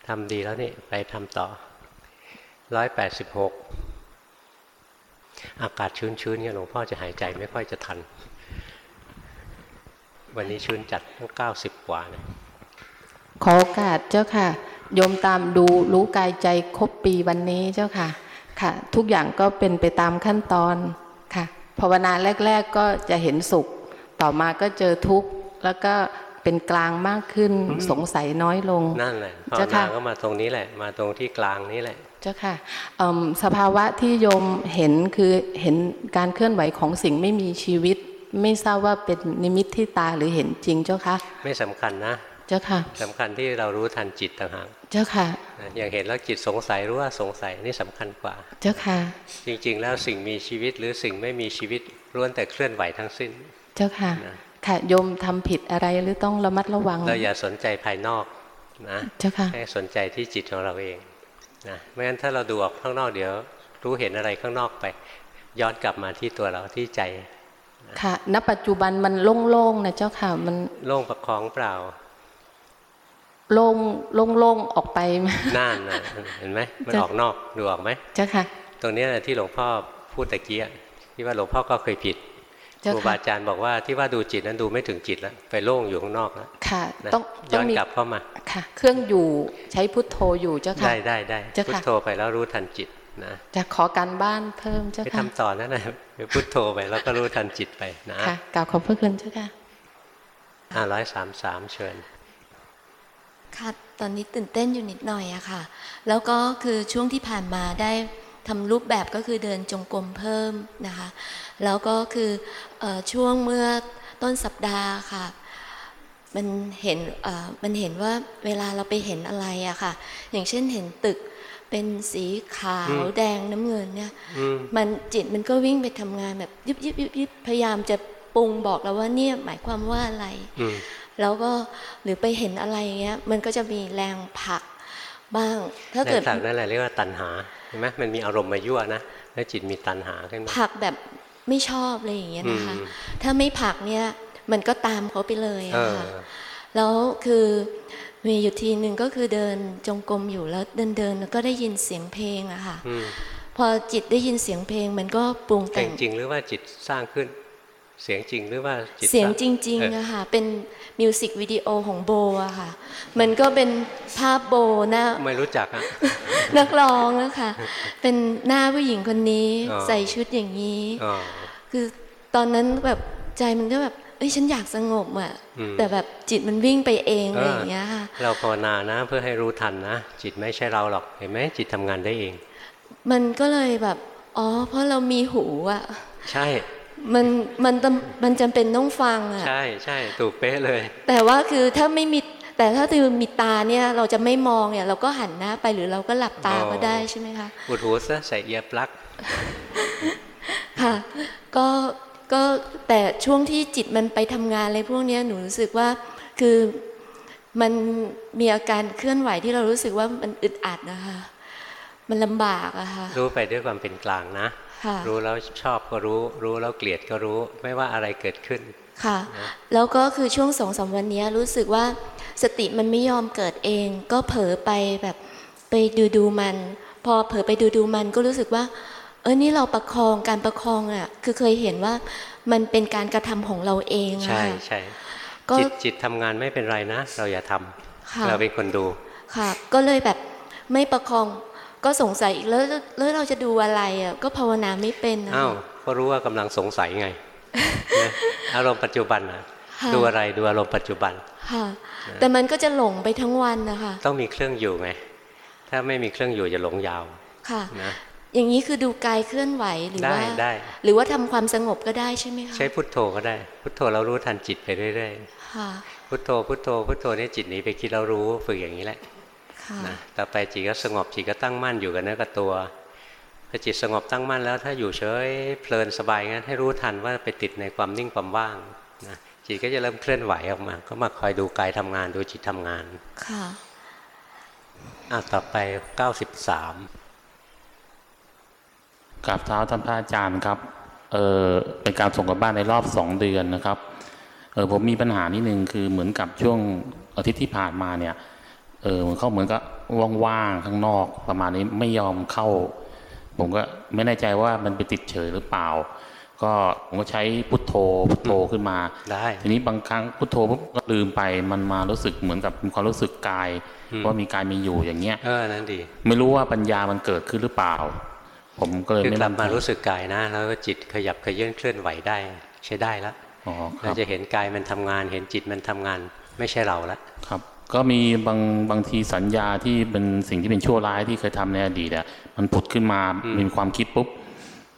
Speaker 1: ทำดีแล้วนี่ไปทำต่อร้อยแปดสิบหก อากาศชื้นๆเนี่ยหลวงพ่อจะหายใจไม่ค่อยจะทัน วันนี้ชื้นจัดตั้งเก้าสิบกว่าเนี่ย
Speaker 11: ขอโอกาสเจ้าค่ะโยมตามดูรู้กายใจครบปีวันนี้เจ้าค่ะ ค่ะ ทุกอย่างก็เป็นไปตามขั้นตอนค่ะภาวนาแรก ๆ ก็จะเห็นสุข ต่อมาก็เจอทุกข์แล้วก็เป็นกลางมากขึ้นสงสัยน้อยลง
Speaker 1: นั่นแหละภาว
Speaker 11: เจ้า
Speaker 1: นา
Speaker 11: ค่ะ
Speaker 1: ก็มาตรงนี้แหละ มาตรงที่กลางนี้แหละ
Speaker 11: เจ้าค่ะเอิ่มสภาวะที่โยมเห็นคือเห็นการเคลื่อนไหวของสิ่งไม่มีชีวิต ไม่ทราบว่าเป็นนิมิตที่ตาหรือเห็นจริงเจ้าค่ะ
Speaker 1: ไม่สำคัญนะ
Speaker 11: เจ้าค่ะ
Speaker 1: สำคัญที่เรารู้ทันจิตต่างหาก
Speaker 11: เจ้าค่ะ
Speaker 1: นะอย่างเห็นแล้วจิตสงสัยรู้ว่าสงสัยนี่สำคัญกว่า
Speaker 11: เจ้าค่ะ
Speaker 1: จริง ๆ แล้วสิ่งมีชีวิตหรือสิ่งไม่มีชีวิตล้วนแต่เคลื่อนไหวทั้งสิ้น
Speaker 11: เจ้าค่ะ
Speaker 1: นะ
Speaker 11: ค่ะโยมทำผิดอะไรหรือต้องระมัดระวัง
Speaker 1: เราอย่าสนใจภายนอกนะ
Speaker 11: เจ้าค่ะ
Speaker 1: ให้สนใจที่จิตของเราเอง นะไม่งั้นถ้าเราดูออกข้างนอกเดี๋ยว รู้เห็นอะไรข้างนอกไป ย้อนกลับมาที่ตัวเราที่ใจ
Speaker 11: ค่ะณปัจจุบันมันโล่งๆนะเจ้าค่ะมัน
Speaker 1: โล่งประคองเปล่า
Speaker 11: โล่งโล่งๆออกไป
Speaker 1: น่านนะเห็นไหมมัน
Speaker 11: จะ
Speaker 1: ออกนอกดูออกไหม
Speaker 11: เจ้าค่ะ
Speaker 1: ตรงเนี้ยนะที่หลวงพ่อพูดตะกี้อะที่ว่าหลวงพ่อก็เคยผิด
Speaker 11: เจ้า
Speaker 1: ครู
Speaker 11: ค่ะ
Speaker 1: บาอาจารย์บอกว่าที่ว่าดูจิตนั้นดูไม่ถึงจิตแล้ว ไปโล่งอยู่ข้างนอกแล้ว
Speaker 11: ค่ะ
Speaker 1: นะ
Speaker 11: ต้องต้
Speaker 1: ย้
Speaker 11: อ
Speaker 1: องน
Speaker 11: มี
Speaker 1: กลับเข้ามา
Speaker 11: ค่ะ เครื่องอยู่ใช้พุทโธอยู่เจ้าค่ะ
Speaker 1: ได้ได้ได้
Speaker 11: เจ้า
Speaker 1: พุท
Speaker 11: ค่ะ
Speaker 1: โธไปแล้วรู้ทันจิตนะ
Speaker 11: จะขอการบ้านเพิ่มเจ้า
Speaker 1: ไป
Speaker 11: ค่ะ
Speaker 1: ทำต่อนั่นนะไปพุทโธไปแล้วก็รู้ทันจิตไปนะ
Speaker 11: ค่ะกล่าวขอบพระคุณเจ้าค่ะ
Speaker 1: อ่าร้อยสามสามเชิญ
Speaker 12: ค่ะตอนนี้ตื่นเต้นอยู่นิดหน่อยอะค่ะ แล้วก็คือช่วงที่ผ่านมาได้ ทำรูปแบบก็คือเดินจงกรมเพิ่มนะคะ แล้วก็คือเออช่วงเมื่อต้นสัปดาห์ค่ะ มันเห็นเอ่อมันเห็นว่าเวลาเราไปเห็นอะไรอะค่ะ อย่างเช่นเห็นตึกเป็นสีขาว
Speaker 1: อืม
Speaker 12: แดงน้ำเงินเนี่ย
Speaker 1: อืม
Speaker 12: มันจิตมันก็วิ่งไปทำงานแบบยิบยิบยิบยิบพยายามจะปรุงบอกเราว่าเนี่ยหมายความว่าอะไร
Speaker 1: อืม
Speaker 12: แล้วก็หรือไปเห็นอะไรเงี้ย มันก็จะมีแรงผลักบ้าง ถ้า
Speaker 1: แร
Speaker 12: เกิด
Speaker 1: งผลักนั่นแหละเรียกว่าตัณหาเห็นไหมมันมีอารมณ์มายั่วนะแล้วจิตมีตัณหาขึ้นมา
Speaker 12: ผลักแบบไม่ชอบอะไรอย่างเงี้ยนะคะ
Speaker 1: อืม
Speaker 12: ถ้าไม่ผลักเนี่ยมันก็ตามเขาไปเลย
Speaker 1: เอ
Speaker 12: อะ
Speaker 1: อ
Speaker 12: ค่ะแล้วคือมีอยู่ทีหนึ่งก็คือเดินจงกรมอยู่แล้วเดินเดินๆแล้วก็ได้ยินเสียงเพลงอะค่ะ
Speaker 1: อืม
Speaker 12: พอจิตได้ยินเสียงเพลงมันก็ปรุง
Speaker 1: เพล
Speaker 12: แต่
Speaker 1: ง
Speaker 12: ง
Speaker 1: จริงหรือว่าจิตสร้างขึ้น เสียงจริงหรือว่าจิต
Speaker 12: เสียง
Speaker 1: ร้า
Speaker 12: จริง
Speaker 1: เออ
Speaker 12: ๆอะค่ะเป็นมิวสิกวิดีโอของโบอะค่ะ มันก็เป็นภาพโบหน้า
Speaker 1: ไม่รู้จักอะ
Speaker 12: นักร้องอะค่ะ เป็นหน้าผู้หญิงคนนี้
Speaker 1: อ๋อ
Speaker 12: ใส่ชุดอย่างนี้
Speaker 1: อ๋อ
Speaker 12: คือตอนนั้นแบบใจมันก็แบบเอ้ยฉันอยากสงบอะ
Speaker 1: อืม
Speaker 12: แต่แบบจิตมันวิ่งไปเอง
Speaker 1: เอออ
Speaker 12: อะไรอย่างเงี้ยค่ะ
Speaker 1: เราภาวนานะเพื่อให้รู้ทันนะ จิตไม่ใช่เราหรอกเห็นไหมจิตทำงานได้เอง
Speaker 12: มันก็เลยแบบอ๋อเพราะเรามีหูอะ
Speaker 1: ใช่
Speaker 12: มันมันจำมันจำเป็นต้องฟังอะ
Speaker 1: ใช่ใช่ถูกเป๊ะเลย
Speaker 12: แต่ว่าคือถ้าไม่มีแต่ถ้าตือมีตาเนี่ยเราจะไม่มองเนี่ย เราก็หันหน้าไปหรือเราก็หลับตา
Speaker 1: อ๋อ
Speaker 12: ก็ได้ใช่ไหมคะ
Speaker 1: อุดหูซะใส่เอียร์ปลั๊ก
Speaker 12: ค่ะ ก็ก็แต่ช่วงที่จิตมันไปทำงานอะไรพวกเนี้ยหนูรู้สึกว่าคือมันมีอาการเคลื่อนไหวที่เรารู้สึกว่ามันอึดอัดนะคะ มันลำบากอะค่ะ
Speaker 1: รู้ไปด้วยความเป็นกลางนะ
Speaker 12: ค่ะ
Speaker 1: รู้แล้วชอบก็รู้ รู้แล้วเกลียดก็รู้ ไม่ว่าอะไรเกิดขึ้น
Speaker 12: ค่ะ แล้วก็คือช่วงสองสามวันเนี้ยรู้สึกว่าสติมันไม่ยอมเกิดเอง ก็เผลอไปแบบไปดูดูมัน พอเผลอไปดูดูมันก็รู้สึกว่า เออนี่เราประคองการประคองอะ คือเคยเห็นว่ามันเป็นการกระทำของเราเองอะ
Speaker 1: ใช่
Speaker 12: ค่ะ
Speaker 1: ใช่
Speaker 12: ก็
Speaker 1: จิตจิตทำงานไม่เป็นไรนะ เราอย่าทำ
Speaker 12: ค่ะ
Speaker 1: เราเป็นคนดู
Speaker 12: ค่ะ ก็เลยแบบไม่ประคอง ก็สงสัยอีกแล้วแล้วเราจะดูอะไรอะก็ภาวนาไม่เป็นนะ
Speaker 1: อ้าวก็รู้ว่ากำลังสงสัยไงนะอารมณ์ปัจจุบันนะ
Speaker 12: ค่ะ
Speaker 1: ดูอะไรดูอารมณ์ปัจจุบัน
Speaker 12: ค่ะแต่มันก็จะหลงไปทั้งวันนะคะ
Speaker 1: ต้องมีเครื่องอยู่ไงถ้าไม่มีเครื่องอยู่จะหลงยาว
Speaker 12: ค่ะ
Speaker 1: นะ
Speaker 12: อย่างนี้คือดูกายเคลื่อนไหวหรือ
Speaker 1: ได้
Speaker 12: ว่า
Speaker 1: ได้
Speaker 12: หรือว่าทำความสงบก็ได้ใช่ไหมคะ
Speaker 1: ใช้พุทโธก็ได้ พุทโธเรารู้ทันจิตไปเรื่อย
Speaker 12: ค่ะ
Speaker 1: ๆพุทโธพุทโธพุทโธนี่จิตหนีไปคิดเรารู้ฝึกอย่างนี้แหละ
Speaker 12: ค่ะ
Speaker 1: นะต่อไปจิตก็สงบจิตก็ตั้งมั่นอยู่กับเนื้อกับตัวพอจิตสงบตั้งมั่นแล้วถ้าอยู่เฉยเพลินสบายงั้นให้รู้ทันว่าไปติดในความนิ่งความว่างนะจิตก็จะเริ่มเคลื่อนไหวออกมา ก็มาคอยดูกายทำงานดูจิตทำงาน
Speaker 12: ค่ะ
Speaker 1: อะต่อไป93
Speaker 13: กับเท้าท่านพระอาจารย์ครับ เออเป็นการส่งกลับบ้านในรอบสองเดือนนะครับ เออผมมีปัญหานิดนึงคือเหมือนกับช่วงอาทิตย์ที่ผ่านมาเนี่ย เออมันเขาเหมือนกับว่างๆข้างนอกประมาณนี้ไม่ยอมเข้า ผมก็ไม่แน่ใจว่ามันไปติดเฉยหรือเปล่า ก็ผมก็ใช้พุทโธพุทโธขึ้นมา
Speaker 1: ได้
Speaker 13: ทีนี้บางครั้งพุทโธปุ๊บก็ลืมไปมันมารู้สึกเหมือนกับมีความรู้สึกกาย
Speaker 1: อืม
Speaker 13: ว่ามีกายมีอยู่อย่างเงี้ย
Speaker 1: เออนั่นดี
Speaker 13: ไม่รู้ว่าปัญญามันเกิดขึ้นหรือเปล่า ผมก็เลย
Speaker 1: คือ
Speaker 13: ไม่
Speaker 1: กลับ
Speaker 13: มั่น
Speaker 1: มา
Speaker 13: ใจ
Speaker 1: รู้สึกกายนะ แล้วก็จิตขยับขยื่นเคลื่อนไหวได้ใช้ได้แล้ว
Speaker 13: อ๋อค
Speaker 1: เรา
Speaker 13: รับ
Speaker 1: จะเห็นกายมันทำงาน เห็นจิตมันทำงาน ไม่ใช่เราละ
Speaker 13: ครับ ก็มีบางบางทีสัญญาที่เป็นสิ่งที่เป็นชั่วร้ายที่เคยทำในอดีตอะมันผุดขึ้นมา
Speaker 1: อืม
Speaker 13: มีความคิดปุ๊บ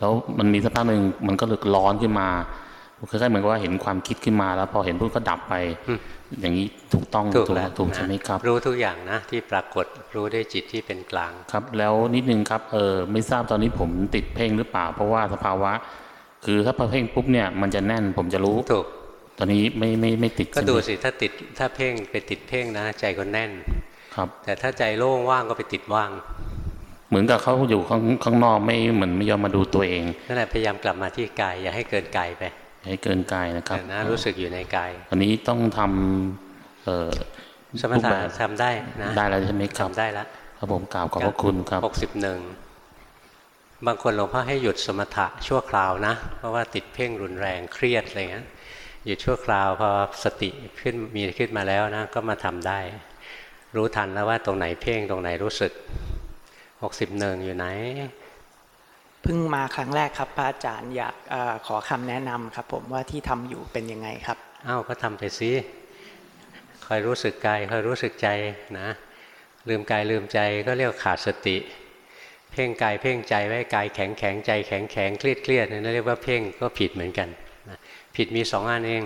Speaker 13: แล้วมันมีสักพักหนึ่งมันก็เลึกร้อนขึ้นมาคล้ายๆเหมือนกับว่าเห็นความคิดขึ้นมาแล้ว พอเห็นปุ๊บก็ดับไป อย่างนี้ถูกต้อง
Speaker 1: ถูกแล้ว
Speaker 13: ถูก
Speaker 1: นะ
Speaker 13: ใช่ไหมครับ
Speaker 1: รู้ทุกอย่างนะที่ปรากฏรู้ด้วยจิตที่เป็นกลาง
Speaker 13: ครับ แล้วนิดนึงครับเออไม่ทราบตอนนี้ผมติดเพ่งหรือเปล่า เพราะว่าสภาวะ คือถ้าพอเพ่งปุ๊บเนี่ยมันจะแน่นผมจะรู้
Speaker 1: ถูก
Speaker 13: ตอนนี้ไม่ไม่ไม่ติด
Speaker 1: ก็
Speaker 13: ใช่ไหม
Speaker 1: ดูสิถ้าติดถ้าเพ่งไปติดเพ่งนะ ใจก็แน่น
Speaker 13: ครับ
Speaker 1: แต่ถ้าใจโล่งว่างก็ไปติดว่าง
Speaker 13: เหมือนกับเขาอยู่ข้างข้างนอกไม่เหมือนไม่ยอมมาดูตัวเอง
Speaker 1: นั่นแหละพยายามกลับมาที่กายอย่าให้เกินกายไป
Speaker 13: ให้เกินกายนะครับ
Speaker 1: แต่นะรู้สึกอยู่ในกาย
Speaker 13: อันนี้ต้องทำเอ่อ
Speaker 1: สมถะทำได้นะ
Speaker 13: ได้แล้วใช่ไหมครับ
Speaker 1: ทำได้แล้ว
Speaker 13: ครับผมกล่าวขอบพระคุณครับ
Speaker 1: หกสิบหนึ่งบางคนหลวงพ่อให้หยุดสมถะชั่วคราวนะ เพราะว่าติดเพ่งรุนแรงเครียดอะไรเงี้ย หยุดชั่วคราวพอสติขึ้นมีขึ้นมาแล้วนะก็มาทำได้ รู้ทันแล้วว่าตรงไหนเพ่งตรงไหนรู้สึกหกสิบหนึ่งอยู่ไหน
Speaker 14: เพิ่งมาครั้งแรกครับพระอาจารย์อยากเออขอคำแนะนำครับ ผมว่าที่ทำอยู่เป็นยังไงครับ
Speaker 1: อ้าวก็ทำไปสิคอยรู้สึกกายคอยรู้สึกใจนะลืมกายลืมใจก็เรียกว่าขาดสติ เพ่งกายเพ่งใจไว้กายแข็งแข็งใจแข็งแข็งเครียดเครียดนั่นเรียกว่าเพ่งก็ผิดเหมือนกันนะ ผิดมีสองอันเอง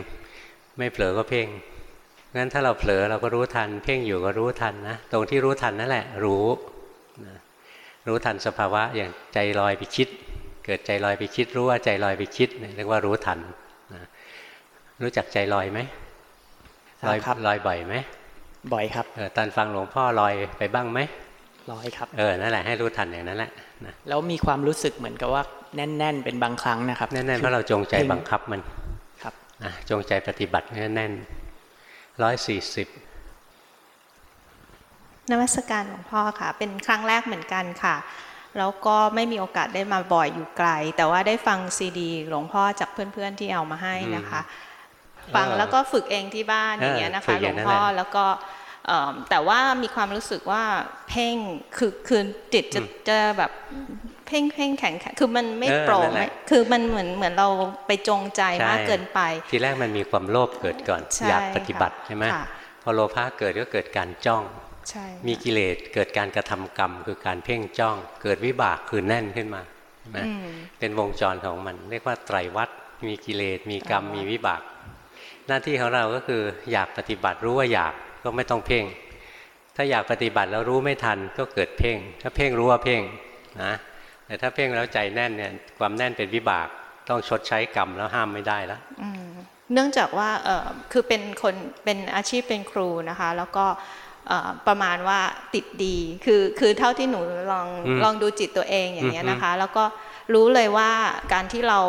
Speaker 1: ไม่เผลอก็เพ่งงั้นถ้าเราเผลอเราก็รู้ทัน เพ่งอยู่ก็รู้ทันนะตรงที่รู้ทันนั่นแหละ รู้นะรู้ทันสภาวะอย่างใจลอยไปคิด เกิดใจลอยไปคิด รู้ว่าใจลอยไปคิดเนี่ยเรียกว่ารู้ทันนะรู้จักใจลอยไหมลอย
Speaker 14: ครับ
Speaker 1: ลอยบ่อยไหม
Speaker 14: บ่อยครับ
Speaker 1: เออตอนฟังหลวงพ่อลอยไปบ้างไหม
Speaker 14: ร้อยครับ
Speaker 1: เออนั่นแหละให้รู้ทันอย่างนั้นแหละนะ
Speaker 14: แล้วมีความรู้สึกเหมือนกับว่าแน่น ๆ เป็นบางครั้งนะครับ
Speaker 1: แน่นๆเพราะเราจงใจบังคับมัน
Speaker 14: ครับ
Speaker 1: นะจงใจปฏิบัติแน่นๆร้อยสี่สิบ
Speaker 2: นมัสการหลวงพ่อค่ะ เป็นครั้งแรกเหมือนกันค่ะ แล้วก็ไม่มีโอกาสได้มาบ่อยอยู่ไกล แต่ว่าได้ฟังซีดีหลวงพ่อจากเพื่อนๆที่เอามาให้นะคะ ฟังแล้วก็ฝึกเองที่บ้านอย่างเงี้ยนะคะหลวงพ่อแล้วก็เอิ่ม แต่ว่ามีความรู้สึกว่าเพ่งคือคือจิตจะจะแบบเพ่งเพ่งแข็งแข็งคือมันไม่
Speaker 1: เออ
Speaker 2: โปร่ง
Speaker 1: นั่นแหละ
Speaker 2: ไม่คือมันเหมือนเหมือนเราไปจงใจมากเกินไป
Speaker 1: ทีแรกมันมีความโลภเกิดก่อน
Speaker 2: ใช่
Speaker 1: อยากปฏิบัติ
Speaker 2: ค่ะ
Speaker 1: ใช่ไหม
Speaker 2: ค่ะ
Speaker 1: พอโลภะเกิดก็เกิดการจ้อง
Speaker 2: ใช่
Speaker 1: มีกิเลสเกิดการกระทำกรรม คือการเพ่งจ้อง เกิดวิบากคือแน่นขึ้นมาใช่ไหม
Speaker 2: อืม
Speaker 1: เป็นวงจรของมัน เรียกว่าไตรวัฏมีกิเลสมีกรรมมีวิบาก หน้าที่ของเราก็คืออยากปฏิบัติรู้ว่าอยาก ก็ไม่ต้องเพ่ง ถ้าอยากปฏิบัติแล้วรู้ไม่ทันก็เกิดเพ่ง ถ้าเพ่งรู้ว่าเพ่งนะแต่ถ้าเพ่งแล้วใจแน่นเนี่ยความแน่นเป็นวิบากต้องชดใช้กรรมแล้วห้ามไม่ได้แล้ว
Speaker 2: อืมเนื่องจากว่าเอ่อคือเป็นคนเป็นอาชีพเป็นครูนะคะ แล้วก็เอ่อประมาณว่าติดดี คือคือเท่าที่หนูลอง
Speaker 1: อืม
Speaker 2: ลองดูจิตตัวเองอย่างเงี้ย
Speaker 1: อือฮึ
Speaker 2: นะคะ แล้วก็ รู้เลยว่าการที่เรา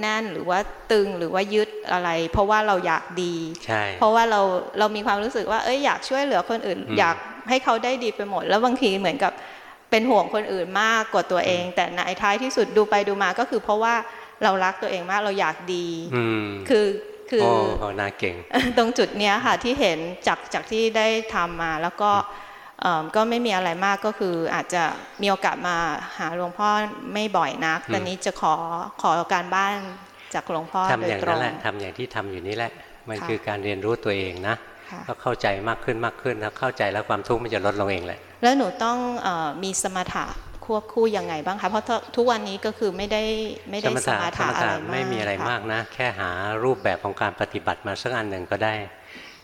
Speaker 2: แน่นหรือว่าตึงหรือว่ายึดอะไร เพราะว่าเราอยากดี
Speaker 1: ใช่
Speaker 2: เพราะว่าเราเรามีความรู้สึกว่าเอ้ยอยากช่วยเหลือคนอื่น
Speaker 1: อืม
Speaker 2: อยากให้เขาได้ดีไปหมด แล้วบางทีเหมือนกับเป็นห่วงคนอื่นมากกว่าตัวเอง แต่ในท้ายที่สุดดูไปดูมาก็คือเพราะว่าเรารักตัวเองมากเราอยากดี
Speaker 1: อืม
Speaker 2: คือคือ
Speaker 1: โอ้ภาวนาเก่ง
Speaker 2: ตรงจุดเนี้ยค่ะที่เห็นจากจากที่ได้ทำมาแล้วก็เอิ่ม ก็ไม่มีอะไรมากก็คืออาจจะมีโอกาสมาหาหลวงพ่อไม่บ่อยนัก
Speaker 1: อืม
Speaker 2: แต่นี้จะขอขอการบ้านจากหลวงพ่อ
Speaker 1: ทำ
Speaker 2: โด
Speaker 1: อยย่าง
Speaker 2: ตร
Speaker 1: นั้น
Speaker 2: ง
Speaker 1: แหละทำอย่างที่ทำอยู่นี้แหละ มัน
Speaker 2: ค่ะ
Speaker 1: คือการเรียนรู้ตัวเองนะ
Speaker 2: ค่ะ
Speaker 1: ก็เข้าใจมากขึ้นมากขึ้นแล้วเข้าใจแล้วความทุกข์มันจะลดลงเองแหละ
Speaker 2: แล้วหนูต้องเออมีสมถะควบคู่ยังไงบ้างคะเพราะทุกวันนี้ก็คือไม่ได้ไม่ได้สม
Speaker 1: ส
Speaker 2: ถะ
Speaker 1: ม
Speaker 2: อะ
Speaker 1: ถะ
Speaker 2: ไรมาก
Speaker 1: ไม่มีอะไร
Speaker 2: ค่
Speaker 1: มากนะ แค่หารูปแบบของการปฏิบัติมาสักอันหนึ่งก็ได้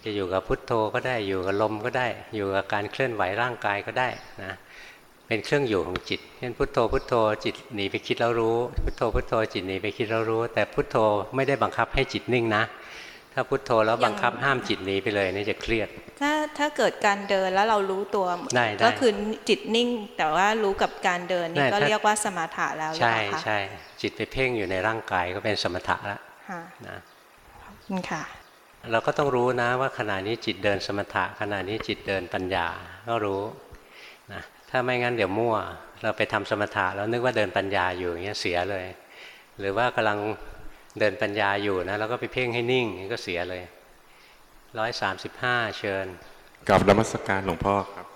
Speaker 1: จะอยู่กับพุทโธก็ได้อยู่กับลมก็ได้ อยู่กับการเคลื่อนไหวร่างกายก็ได้นะเป็นเครื่องอยู่ของจิตเช่นพุทโธพุทโธจิตหนีไปคิดแล้วรู้ พุทโธพุทโธจิตหนีไปคิดแล้วรู้ แต่พุทโธไม่ได้บังคับให้จิตนิ่งนะ ถ้าพุทโธแล้วบังคับห้ามจิตหนีไปเลยนี่จะเครียด
Speaker 2: ถ้าถ้าเกิดการเดินแล้วเรารู้ตัว
Speaker 1: ได้ได้
Speaker 2: ก็คือจิตนิ่ง แต่ว่ารู้กับการเดินนี่
Speaker 1: ได้
Speaker 2: ก็
Speaker 1: ถ้า
Speaker 2: เรียกว่าสมถะแล้วหรือ
Speaker 1: ใช่
Speaker 2: เปล่าคะ
Speaker 1: ใช่จิตไปเพ่งอยู่ในร่างกายก็เป็นสมถะแล้ว
Speaker 2: ค่ะ
Speaker 1: นะ
Speaker 2: ขอบคุณค่ะ
Speaker 1: เราก็ต้องรู้นะว่าขณะนี้จิตเดินสมถะขณะนี้จิตเดินปัญญาก็รู้นะถ้าไม่งั้นเดี๋ยวมั่ว เราไปทำสมถะแล้วนึกว่าเดินปัญญาอยู่อย่างเงี้ยเสียเลย หรือว่ากำลังเดินปัญญาอยู่นะแล้วก็ไปเพ่งให้นิ่งก็เสียเลยร้อยสามสิบห้าเชิญ
Speaker 15: กับนมัสการหลวงพ่อครับ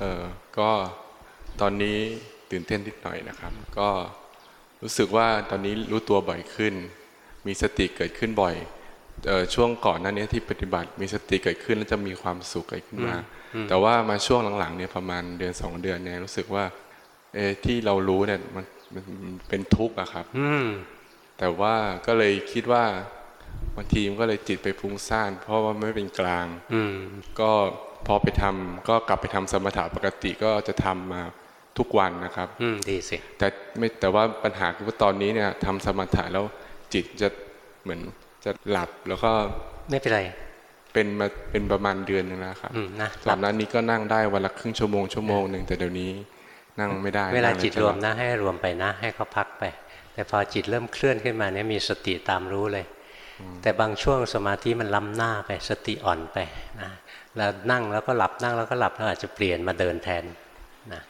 Speaker 15: เออก็ตอนนี้ตื่นเต้นนิดหน่อยนะครับ ก็รู้สึกว่าตอนนี้รู้ตัวบ่อยขึ้น มีสติเกิดขึ้นบ่อย ช่วงก่อนหน้านี้ที่ปฏิบัติมีสติเกิดขึ้นแล้วจะมีความสุขเกิดขึ้นมา
Speaker 1: อืม
Speaker 15: แต่ว่ามาช่วงหลังๆเนี่ยประมาณเดือนสองเดือนเนี่ยรู้สึกว่าเออที่เรารู้เนี่ยมันมันมันเป็นทุกข์อะครับ
Speaker 1: อืม
Speaker 15: แต่ว่าก็เลยคิดว่าบางทีมันก็เลยจิตไปฟุ้งซ่าน เพราะว่าไม่เป็นกลาง
Speaker 1: อืม
Speaker 15: ก็พอไปทำก็กลับไปทำสมถะปกติก็จะทำมาทุกวันนะครับ
Speaker 1: อืมดีสิ
Speaker 15: แต่ไม่แต่ว่าปัญหาคือว่าตอนนี้เนี่ยทำสมถะแล้วจิตจะเหมือน จะหลับแล้วก็
Speaker 1: ไม่เป็นไร
Speaker 15: เป็นมาเป็นประมาณเดือนหนึงแล้วครับ
Speaker 1: อืมนะ
Speaker 15: ก่อนหน้านี้ก็นั่งได้วันละครึ่งชั่วโมงชั่วโมงหนึ่งแต่เดี๋ยวนี้นั่งไม่ได้
Speaker 1: เวลา
Speaker 15: นั่ง
Speaker 1: จิต
Speaker 15: ไร
Speaker 1: วมนะให้รวมไปนะ ให้เขาพักไป แต่พอจิตเริ่มเคลื่อนขึ้นมาเนี่ยมีสติตามรู้เลย แต่บางช่วงสมาธิมันล้ำหน้าไปสติอ่อนไปนะแล้วนั่งแล้วก็หลับนั่งแล้วก็หลับแล้วอาจจะเปลี่ยนมาเดินแทนนะ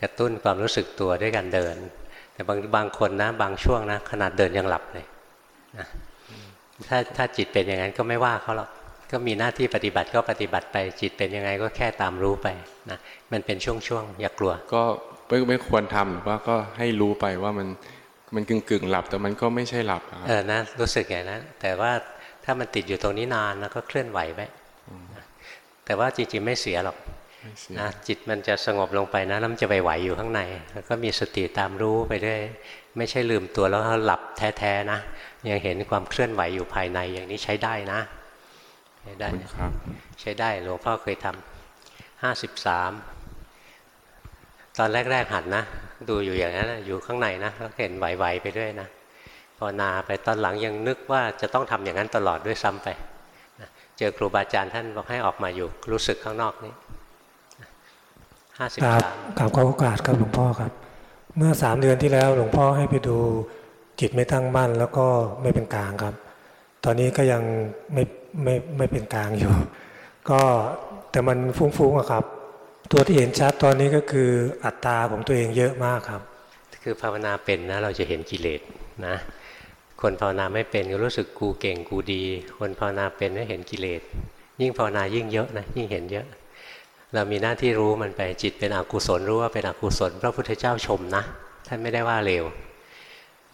Speaker 1: กระตุ้นความรู้สึกตัวด้วยการเดิน แต่บางบางคนนะ บางช่วงนะขนาดเดินยังหลับเลยนะ ถ้าถ้าจิตเป็นอย่างนั้นก็ไม่ว่าเขาหรอกก็มีหน้าที่ปฏิบัติก็ปฏิบัติไปจิตเป็นยังไงก็แค่ตามรู้ไปนะมันเป็นช่วงๆอย่ากลัว
Speaker 15: ก็ไม่ไม่ควรทำหรือว่าก็ให้รู้ไปว่ามันมันกึ่งกึ่งๆหลับแต่มันก็ไม่ใช่หลับอะครับ
Speaker 1: เออนะรู้สึกอย่างนั้นแต่ว่าถ้ามันติดอยู่ตรงนี้นานนะก็เคลื่อนไหวไปนะแต่ว่าจริงๆไม่เสียหรอกนะจิตมันจะสงบลงไปนะแล้วมันจะไปไหวอยู่ข้างใน แล้วก็มีสติตามรู้ไปด้วย ไม่ใช่ลืมตัวแล้วหลับแท้ๆนะ ยังเห็นความเคลื่อนไหวอยู่ภายในอย่างนี้ใช้ได้นะ ใช้ได้นะใช้ได้หลวงพ่อเคยทำห้าสิบสามตอนแรก ๆ หัดนะ ดูอยู่อย่างนั้นนะอยู่ข้างในนะแล้วเห็นไหวๆไปด้วยนะภาวนาไปตอนหลังยังนึกว่าจะต้องทำอย่างนั้นตลอดด้วยซ้ำไปนะเจอครูบาอาจารย์ท่านบอกให้ออกมาอยู่รู้สึกข้างนอกนี้ห้าสิบ
Speaker 16: กราบ
Speaker 1: สาม
Speaker 16: กราบขอโอกาสครับหลวงพ่อครับ เมื่อสามเดือนที่แล้วหลวงพ่อให้ไปดู จิตไม่ตั้งมั่นแล้วก็ไม่เป็นกลางครับ ตอนนี้ก็ยังไม่ไม่ไม่เป็นกลางอยู่ ก็แต่มันฟุ้งๆอะครับ ตัวที่เห็นชัดตอนนี้ก็คืออัตตาของตัวเองเยอะมากครับ
Speaker 1: คือภาวนาเป็นนะเราจะเห็นกิเลสนะ คนภาวนาไม่เป็นก็รู้สึกกูเก่งกูดี คนภาวนาเป็นก็เห็นกิเลสยิ่งภาวนายิ่งเยอะนะยิ่งเห็นเยอะ เรามีหน้าที่รู้มันไปจิตเป็นอกุศลรู้ว่าเป็นอกุศลพระพุทธเจ้าชมนะท่านไม่ได้ว่าเลว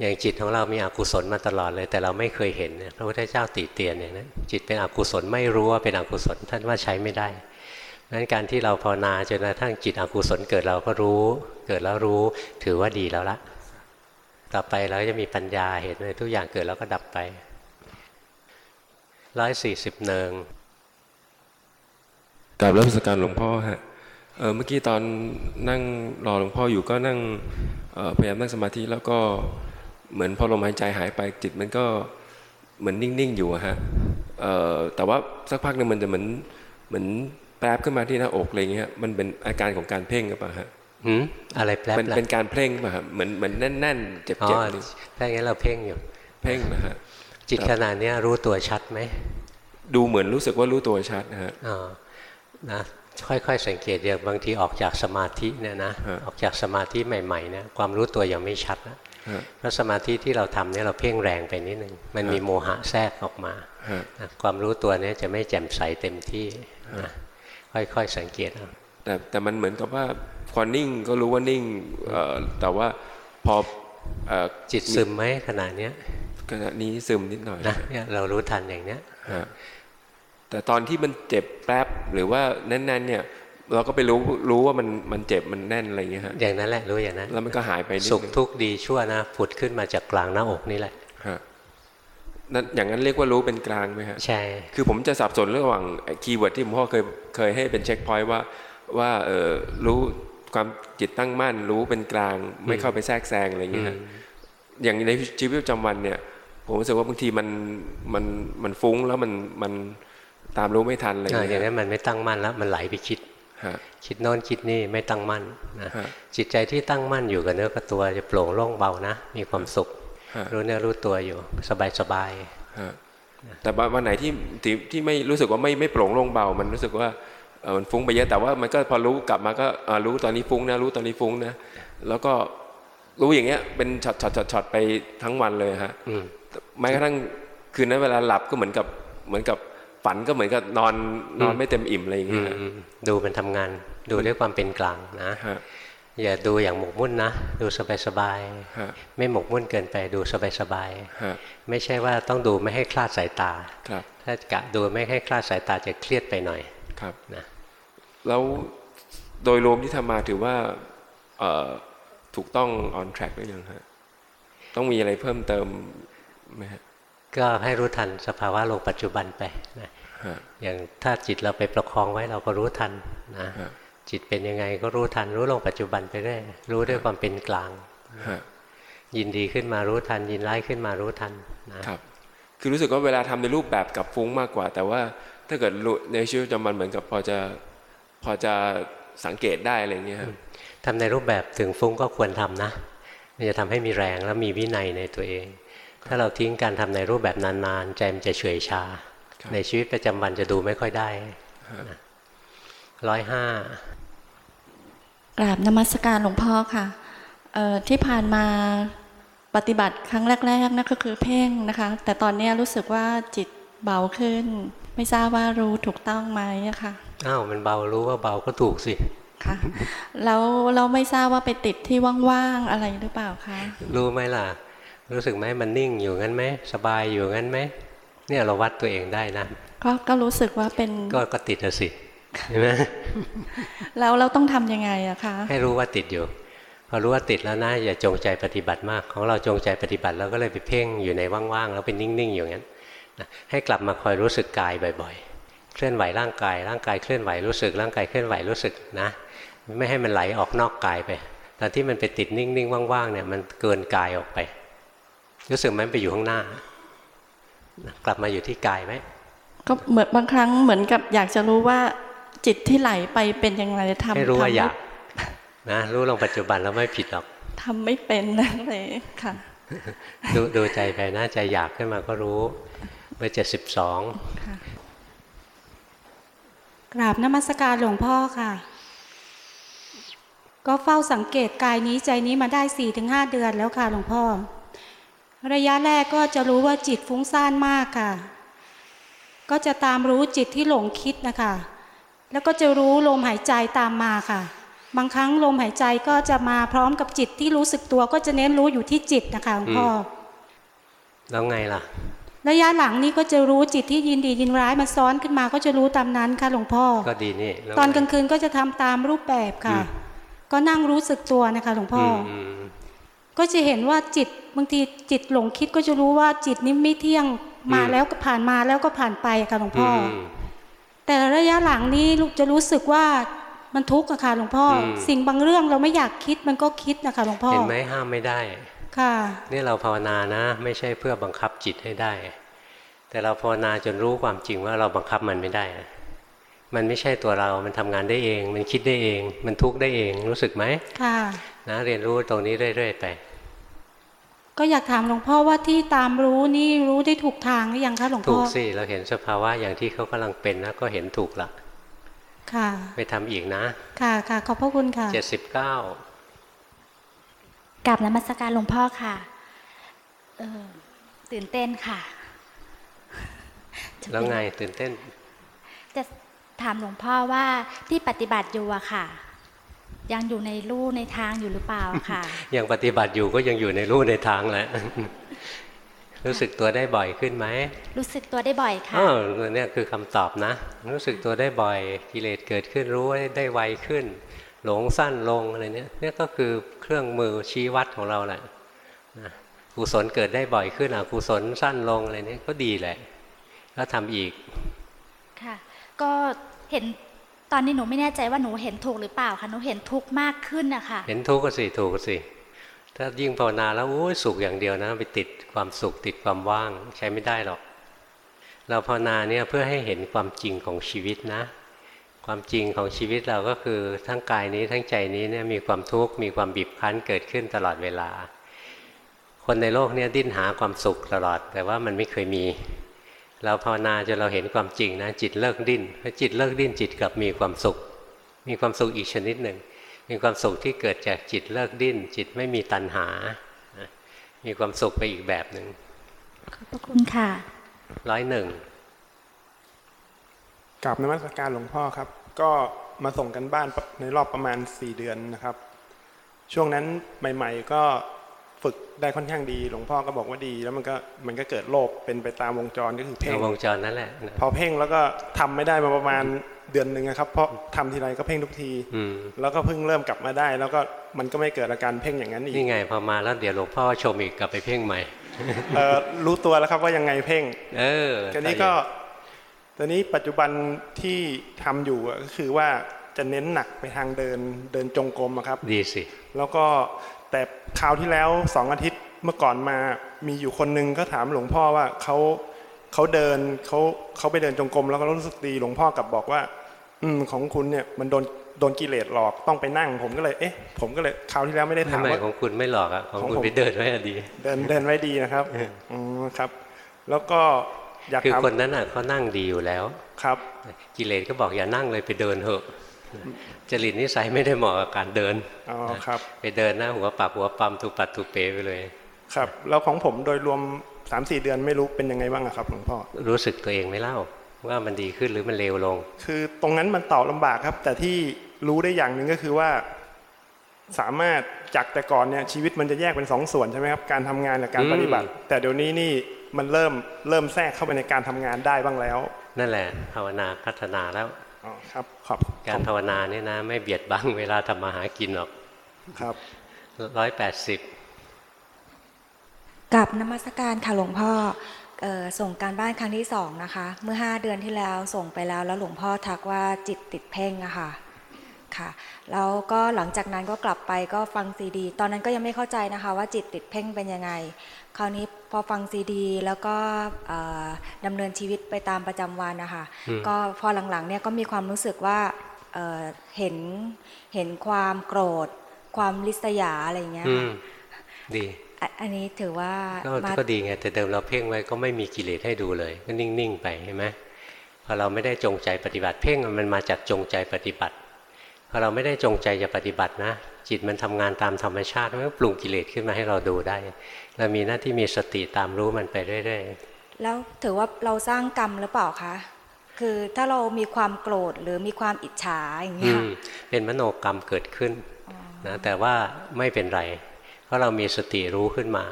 Speaker 1: อย่างจิตของเรามีอกุศลมาตลอดเลย แต่เราไม่เคยเห็นพระพุทธเจ้าติเตียนอย่างนั้นจิตเป็นอกุศลไม่รู้ว่าเป็นอกุศลท่านว่าใช้ไม่ได้นั้นการที่เราภาวนาจนกระทั่งจิตอกุศลเกิดเราก็รู้ เกิดแล้วรู้ถือว่าดีแล้วละต่อไปเราจะมีปัญญาเห็นเลยทุกอย่างเกิดแล้วก็ดับไปร้อยสี่สิบเนือง
Speaker 17: กราบรับราชการหลวงพ่อฮะเมื่อกี้ตอนนั่งรอหลวงพ่ออยู่ก็นั่งพยายามนั่งสมาธิแล้วก็ เหมือนพอลมหายใจหายไปจิตมันก็เหมือนนิ่งๆอยู่อะฮะเอ่อแต่ว่าสักพักหนึงมันจะเหมือนเหมือนแปรบขึ้นมาที่หน้าอกอะไรเงี้ยมันเป็นอาการของการเพ่งหรือเปล่าฮะ
Speaker 1: หืมอะไรแปลบ
Speaker 17: เป็น
Speaker 1: ล่ะ
Speaker 17: เป็นการเพ่งป่ะครับเหมือนเหมือนแน่นๆเจ็บ
Speaker 1: อ๋
Speaker 17: เจ็บ
Speaker 1: อถ้าอย่างนั้นเราเพ่งอยู่
Speaker 17: เพ่งนะฮะ
Speaker 1: จิตขนาดเนี้ยรู้ตัวชัดไหม
Speaker 17: ดูเหมือนรู้สึกว่ารู้ตัวชัดนะฮะ
Speaker 1: อ๋อนะค่อยๆสังเกตอย่างบางทีออกจากสมาธิเนี่ยนะออกจากสมาธิใหม่ๆเนี่ยความรู้ตัวยังไม่ชัดนะ
Speaker 17: ฮะ
Speaker 1: เพราะสมาธิที่เราทำเนี่ยเราเพ่งแรงไปนิดนึงมันมีโมหะแทรกออกมา
Speaker 17: ฮะ
Speaker 1: นะความรู้ตัวเนี้จะไม่แจ่มใสเต็มที่นะค่อยๆสังเกตเอา
Speaker 17: แต่แต่มันเหมือนกับว่าพอนิ่งก็รู้ว่านิ่งเอ่อแต่ว่าพอเอ่อ
Speaker 1: จิตซึมไหมขณะเนี้ย
Speaker 17: ขณะนี้ซึมนิดหน่อย
Speaker 1: นะเนี่ยเรารู้ทันอย่างเนี้ย
Speaker 17: ฮะแต่ตอนที่มันเจ็บแปล๊บหรือว่าแน่นๆเนี่ย เราก็ไปรู้รู้ว่ามันมันเจ็บมันแน่นอะไรอย่างเงี้ยฮะ
Speaker 1: อย่างนั้นแหละรู้อย่างนั้น
Speaker 17: แล้วมันก็หายไปนิด
Speaker 1: สุข
Speaker 17: นึง
Speaker 1: ทุกข์ดีชั่วนะผุดขึ้นมาจากกลางหน้าอกนี่แหละ
Speaker 17: ฮะนั่นอย่างนั้นเรียกว่ารู้เป็นกลางไหมฮะ
Speaker 1: ใช่
Speaker 17: คือผมจะสับสนระหว่าง keyword ที่หลวงพ่อเคยเคยให้เป็น checkpoint ว่าว่าเออรู้ความจิตตั้งมั่น รู้เป็นกลาง ไม่เข้าไปแทรกแซงอะไรอย่างเงี้ยฮะอย่างในชีวิตประจำวันเนี่ย ผมรู้สึกว่าบางทีมันมันมันฟุ้งแล้วมันมันตามรู้ไม่ทันอะไรอย่าง
Speaker 1: อ่า
Speaker 17: เงี้ย
Speaker 1: อย่างนั้นมันไม่ตั้งมั่นแล้วมันไหลไปคิด
Speaker 17: ฮะ
Speaker 1: คิดโน้นคิดนี่ไม่ตั้งมั่นนะ
Speaker 17: ฮะ
Speaker 1: จิตใจที่ตั้งมั่นอยู่กับเนื้อกับตัวจะโปร่งโล่งเบานะ มีความสุข
Speaker 17: ฮะ
Speaker 1: รู้เนื้อรู้ตัวอยู่สบายสบาย
Speaker 17: ฮะแต่ว่าวันไหนที่ที่ที่ไม่รู้สึกว่าไม่ไม่โปร่งโล่งเบา มันรู้สึกว่าเอ่อมันฟุ้งไปเยอะแต่ว่ามันก็พอรู้กลับมาก็อ่ารู้ตอนนี้ฟุ้งนะรู้ตอนนี้ฟุ้งนะแล้วก็รู้อย่างเงี้ยเป็นช็อตช็อตช็อตช็อตไปทั้งวันเลยฮะ
Speaker 1: อืม
Speaker 17: แม้กระทั่งคืนนั้นเวลาหลับก็เหมือนกับเหมือนกับ ฝันก็เหมือนกับนอนนอนไม่เต็มอิ่มอะไรอย่างเงี้ยฮะ
Speaker 1: อืมดูมันทำงานดูด้วยความเป็นกลางนะ
Speaker 17: ฮะ
Speaker 1: อย่าดูอย่างหมกมุ่นนะ ดูสบายสบาย
Speaker 17: ฮะ
Speaker 1: ไม่หมกมุ่นเกินไปดูสบายสบาย
Speaker 17: ฮะ
Speaker 1: ไม่ใช่ว่าต้องดูไม่ให้คลาดสายตา
Speaker 17: ครับ
Speaker 1: ถ้ากะดูไม่ให้คลาดสายตาจะเครียดไปหน่อย
Speaker 17: ครับ
Speaker 1: นะ
Speaker 17: แล้วโดยรวมที่ทำมาถือว่าเอ่อถูกต้อง on track หรือยังฮะต้องมีอะไรเพิ่มเติมไหมฮะ
Speaker 1: ก็ให้รู้ทันสภาวะโลกปัจจุบันไปนะ
Speaker 17: ฮะ
Speaker 1: อย่างถ้าจิตเราไปประคองไว้เราก็รู้ทันนะ
Speaker 17: ฮะ
Speaker 1: จิตเป็นยังไงก็รู้ทันรู้ลงปัจจุบันไปเรื่อยรู้ด้วยความเป็นกลาง
Speaker 17: ฮะ
Speaker 1: ยินดีขึ้นมารู้ทัน ยินร้ายขึ้นมารู้ทันนะครับ
Speaker 17: คือรู้สึกว่าเวลาทำในรูปแบบกับฟุ้งมากกว่า แต่ว่าถ้าเกิดในชีวิตประจำวันเหมือนกับพอจะพอจะสังเกตได้อะไรเงี้ยครับ
Speaker 1: ทำในรูปแบบถึงฟุ้งก็ควรทำนะ มันจะทำให้มีแรงแล้วมีวินัยในตัวเอง ถ้าเราทิ้งการทำในรูปแบบนานๆใจมันจะเฉยชา ในชีวิตประจำวันจะดูไม่ค่อยได้ร้อยห้าก
Speaker 18: ราบนมัสการหลวงพ่อค่ะเอ่อที่ผ่านมาปฏิบัติครั้งแรกๆนั่นก็คือเพ่งนะคะ แต่ตอนนี้รู้สึกว่าจิตเบาขึ้น ไม่ทราบว่ารู้ถูกต้องไหมอะค่ะ
Speaker 1: อ้าวมันเบารู้ว่าเบาก็ถูกสิ
Speaker 18: ค่ะแล้วเราไม่ทราบว่าไปติดที่ว่างๆอะไรหรือเปล่าคะ
Speaker 1: รู้ไหมล่ะ รู้สึกไหมมันนิ่งอยู่งั้นไหมสบายอยู่งั้นไหมเนี่ยเราวัดตัวเองได้นะ
Speaker 18: ก็ก็รู้สึกว่าเป็น
Speaker 1: ก็ก็ติดอะสิเห็นไหม
Speaker 18: แล้วเราต้องทำยังไงอะคะ
Speaker 1: ให้รู้ว่าติดอยู่พอรู้ว่าติดแล้วนะอย่าจงใจปฏิบัติมาก ของเราจงใจปฏิบัติแล้วก็เลยไปเพ่งอยู่ในว่างๆแล้วเป็นนิ่งๆอยู่งั้นนะให้กลับมาคอยรู้สึกกายบ่อยๆ เคลื่อนไหวร่างกาย ร่างกายเคลื่อนไหวรู้สึก ร่างกายเคลื่อนไหวรู้สึกนะ ไม่ให้มันไหลออกนอกกายไปตอนที่มันไปติดนิ่งๆว่างๆเนี่ยมันเกินกายออกไป รู้สึกไหมไปอยู่ข้างหน้า กลับมาอยู่ที่กายไหม
Speaker 18: ก็เหมือนบางครั้งเหมือนกับอยากจะรู้ว่าจิตที่ไหลไปเป็นยังไงทำ
Speaker 1: ให้รู้ว่า
Speaker 18: ทำ
Speaker 1: อยากนะรู้ลงปัจจุบันแล้วไม่ผิดหรอก
Speaker 18: ทำไม่เป็นนะเลยค่ะ
Speaker 1: ดูดูใจไปนะใจอยากขึ้นมาก็รู้เบอร์เจ็ดสิบสอง
Speaker 19: กราบนมัสการหลวงพ่อค่ะ ก็เฝ้าสังเกตกายนี้ใจนี้มาได้สี่ถึงห้าเดือนแล้วค่ะหลวงพ่อ ระยะแรกก็จะรู้ว่าจิตฟุ้งซ่านมากค่ะ ก็จะตามรู้จิตที่หลงคิดนะคะ แล้วก็จะรู้ลมหายใจตามมาค่ะ บางครั้งลมหายใจก็จะมาพร้อมกับจิตที่รู้สึกตัวก็จะเน้นรู้อยู่ที่จิตนะคะหลวงพ่อ
Speaker 1: แล้วไงล่ะ
Speaker 19: ระยะหลังนี้ก็จะรู้จิตที่ยินดียินร้ายมาซ้อนขึ้นมาก็จะรู้ตามนั้นค่ะหลวงพ่อ
Speaker 1: ก็ดีนี่แล้ว
Speaker 19: ตอนกลางคืนก็จะทำตามรูปแบบค่ะ ก็นั่งรู้สึกตัวนะคะหลวงพ่ออ
Speaker 1: อืม
Speaker 19: ก็จะเห็นว่าจิตบางทีจิตหลงคิดก็จะรู้ว่าจิตนี้ไม่เที่ยงมาแล้วก็ผ่านมาแล้วก็ผ่านไปค่ะหลวงพ่ออ
Speaker 1: ม
Speaker 19: แต่ระยะหลังนี้ลูกจะรู้สึกว่ามันทุกข์อะค่ะหลวงพ่ออ
Speaker 1: ม
Speaker 19: สิ่งบางเรื่องเราไม่อยากคิดมันก็คิดนะคะหลวงพ่อ
Speaker 1: เห็นไหมห้ามไม่ได้
Speaker 19: ค่ะ
Speaker 1: นี่เราภาวนานะ ไม่ใช่เพื่อบังคับจิตให้ได้ แต่เราภาวนาจนรู้ความจริงว่าเราบังคับมันไม่ได้ มันไม่ใช่ตัวเรา มันทำงานได้เอง มันคิดได้เอง มันทุกข์ได้เองรู้สึกไหม
Speaker 19: ค่ะ
Speaker 1: นะเรียนรู้ตรงนี้เรื่อยๆไป
Speaker 19: ก็อยากถามหลวงพ่อว่าที่ตามรู้นี่รู้ได้ถูกทางหรือยังคะหลวง
Speaker 1: ถู
Speaker 19: พ่
Speaker 1: ก
Speaker 19: อ
Speaker 1: สิเราเห็นสภาวะอย่างที่เขากำลังเป็นนะก็เห็นถูกละ
Speaker 19: ค่ะ
Speaker 1: ไปทำอีกนะ
Speaker 19: ค่ะค่ะขอบพระคุณค่ะ
Speaker 1: เจ็ดสิบเก้า
Speaker 20: กลับนมัสการหลวงพ่อค่ะเออตื่นเต้นค่ะ
Speaker 1: แล้วไงตื่นเต้น
Speaker 20: จะถามหลวงพ่อว่าที่ปฏิบัติอยู่อะค่ะ ยังอยู่ในลู่ในทางอยู่หรือเปล่าค่ะ
Speaker 1: ยังปฏิบัติอยู่ก็ยังอยู่ในรูในทางแหละรู้สึกตัวได้บ่อยขึ้นไหม
Speaker 20: รู้สึกตัวได้บ่อยค่ะ
Speaker 1: อ๋อเนี่ยคือคำตอบนะ รู้สึกตัวได้บ่อย กิเลสเกิดขึ้นรู้ได้ไวขึ้น หลงสั้นลงอะไรเนี่ยเนี่ยก็คือเครื่องมือชี้วัดของเราแหละนะกุศลเกิดได้บ่อยขึ้นอกุศลสั้นลงอะไรเนี่ยก็ดีแหละก็ทำอีก
Speaker 20: ค่ะ ก็เห็น ตอนนี้หนูไม่แน่ใจว่าหนูเห็นถูกหรือเปล่าค่ะหนูเห็นทุกข์มากขึ้นนะคะ
Speaker 1: เห็นทุกข์ก็สิถูกก็สิถ้ายิ่งภาวนาแล้วโอ้ยสุขอย่างเดียวนะไปติดความสุขติดความว่างใช้ไม่ได้หรอก เราภาวนาเนี่ยเพื่อให้เห็นความจริงของชีวิตนะ ความจริงของชีวิตเราก็คือทั้งกายนี้ทั้งใจนี้เนี่ยมีความทุกข์มีความบีบคั้นเกิดขึ้นตลอดเวลา คนในโลกเนี่ยดิ้นหาความสุขตลอด แต่ว่ามันไม่เคยมี เราภาวนาจนเราเห็นความจริงนะจิตเลิกดิ้นพอจิตเลิกดิ้นจิตกลับมีความสุข มีความสุขอีกชนิดหนึ่ง มีความสุขที่เกิดจากจิตเลิกดิ้น จิตไม่มีตัณหานะมีความสุขไปอีกแบบหนึ่ง
Speaker 20: ขอบพระคุณค่ะ
Speaker 1: ร้อยหนึ่ง
Speaker 21: กราบนมัสการหลวงพ่อครับ ก็มาส่งกันบ้านในรอบประมาณ4เดือนนะครับ ช่วงนั้นใหม่ ๆ ก็ฝึก ได้ค่อนข้างดีหลวงพ่อก็บอกว่าดี แล้วมันก็มันก็เกิดโลภเป็นไปตามวงจรก็คือเพ่ง
Speaker 1: เอาวงจรนั่นแหละนะ
Speaker 21: พอเพ่งแล้วก็ทำไม่ได้มาประมาณเดือนหนึ่งนะครับ เพราะทำทีไรก็เพ่งทุกที
Speaker 1: อืม
Speaker 21: แล้วก็เพิ่งเริ่มกลับมาได้ แล้วก็มันก็ไม่เกิดอาการเพ่งอย่างนั้นอีก
Speaker 1: นี่ไงพอมาแล้วเดี๋ยวหลวงพ่อชมอีกกลับไปเพ่งใหม่
Speaker 21: เอ่อรู้ตัวแล้วครับว่ายังไงเพ่ง
Speaker 1: เออ
Speaker 21: ทีนี้ก็ตอนนี้ปัจจุบันที่ทำอยู่อะก็คือว่าจะเน้นหนักไปทางเดินเดินจงกรมอะครับ
Speaker 1: ดีสิ
Speaker 21: แล้วก็ แต่คราวที่แล้วสองอาทิตย์เมื่อก่อนมามีอยู่คนนึงก็ถามหลวงพ่อว่าเขาเขาเดินเขาเขาไปเดินจงกรมแล้วก็รู้สึกดีหลวงพ่อกลับบอกว่า อืมของคุณเนี่ยมันโดนโดนกิเลสหลอกต้องไปนั่ง ผมก็เลยเอ๊ะ ผมก็เลยคราวที่แล้วไม่ได้ถาม
Speaker 1: ทำไม
Speaker 21: ว่า
Speaker 1: ของคุณไม่หลอกอะของ
Speaker 21: ของ
Speaker 1: คุณ
Speaker 21: ผม
Speaker 1: ไปเดินไว้อะดี
Speaker 21: เดินเดินไว้ดีนะครับอืมครับ แล้วก็อยาก
Speaker 1: คือ
Speaker 21: ถาม
Speaker 1: คนนั้นอะเขานั่งดีอยู่แล้ว
Speaker 21: ครับ
Speaker 1: กิเลสก็บอกอย่านั่งเลยไปเดินเถอะ จริตนิสัยไม่ได้เหมาะกับการเดิน
Speaker 21: อ๋อครับ
Speaker 1: ไปเดินหน้าหัวปักหัวปั๊มตุปัดตุเปไปเลย
Speaker 21: ครับแล้วของผมโดยรวมสามสี่เดือนไม่รู้เป็นยังไงบ้างอะครับหลวงพ่อ
Speaker 1: รู้สึกตัวเองไหม่เล่าว่ามันดีขึ้นหรือมันเลวลง
Speaker 21: คือตรงนั้นมันตอบลำบากครับ แต่ที่รู้ได้อย่างหนึ่งก็คือว่า สามารถจากแต่ก่อนเนี่ยชีวิตมันจะแยกเป็นสองส่วนใช่ไหมครับการทำงานกับการ
Speaker 1: อืม
Speaker 21: ปฏิบัติ แต่เดี๋ยวนี้นี่มันเริ่มเริ่มแทรกเข้าไปในการทำงานได้บ้างแล้ว
Speaker 1: นั่นแหละภาวนาพัฒนาแล้ว
Speaker 21: อ๋อครับ ขอบ
Speaker 1: การภาวนาเนี่ยนะ ไม่เบียดบังเวลาทำมาหากินหรอก
Speaker 21: ครับ
Speaker 1: ร้อยแปดสิบ
Speaker 10: กับนมัสการค่ะหลวงพ่อเอ่อส่งการบ้านครั้งที่สองนะคะ เมื่อ5เดือนที่แล้วส่งไปแล้วแล้วหลวงพ่อทักว่าจิตติดเพ่งอะค่ะค่ะแล้วก็หลังจากนั้นก็กลับไปก็ฟังซีดี ตอนนั้นก็ยังไม่เข้าใจนะคะ ว่าจิตติดเพ่งเป็นยังไง คราวนี้พอฟังซีดี แล้วก็เอ่อดำเนินชีวิตไปตามประจำวันนะคะ
Speaker 1: อืม
Speaker 10: ก็พอหลังๆเนี่ยก็มีความรู้สึกว่าเอ่อเห็นเห็นความโกรธ ความลิษยาอะไรอย่างเงี้ย
Speaker 1: อื
Speaker 10: ค่ะ
Speaker 1: มดี
Speaker 10: อะอันนี้ถือว่า
Speaker 1: ก็
Speaker 10: มา
Speaker 1: ก็ดีไงแต่เดิมเราเพ่งไว้ก็ไม่มีกิเลสให้ดูเลย ก็นิ่งๆไปเห็นไหมพอเราไม่ได้จงใจปฏิบัติเพ่งมันมาจากจงใจปฏิบัติ พอเราไม่ได้จงใจจะปฏิบัตินะ จิตมันทำงานตามธรรมชาติมันก็ปรุงกิเลสขึ้นมาให้เราดูได้เรามีหน้าที่มีสติตามรู้มันไปเรื่อย
Speaker 10: แล้วถือว่าเราสร้างกรรมหรือเปล่าคะคือถ้าเรามีความโกรธหรือมีความอิจฉาอย่าง
Speaker 1: ๆ
Speaker 10: เงี้
Speaker 1: อื
Speaker 10: ย
Speaker 1: มเป็นมโนกรรมเกิดขึ้นนะแต่ว่าไม่เป็นไร เพราะเรามีสติรู้ขึ้นมา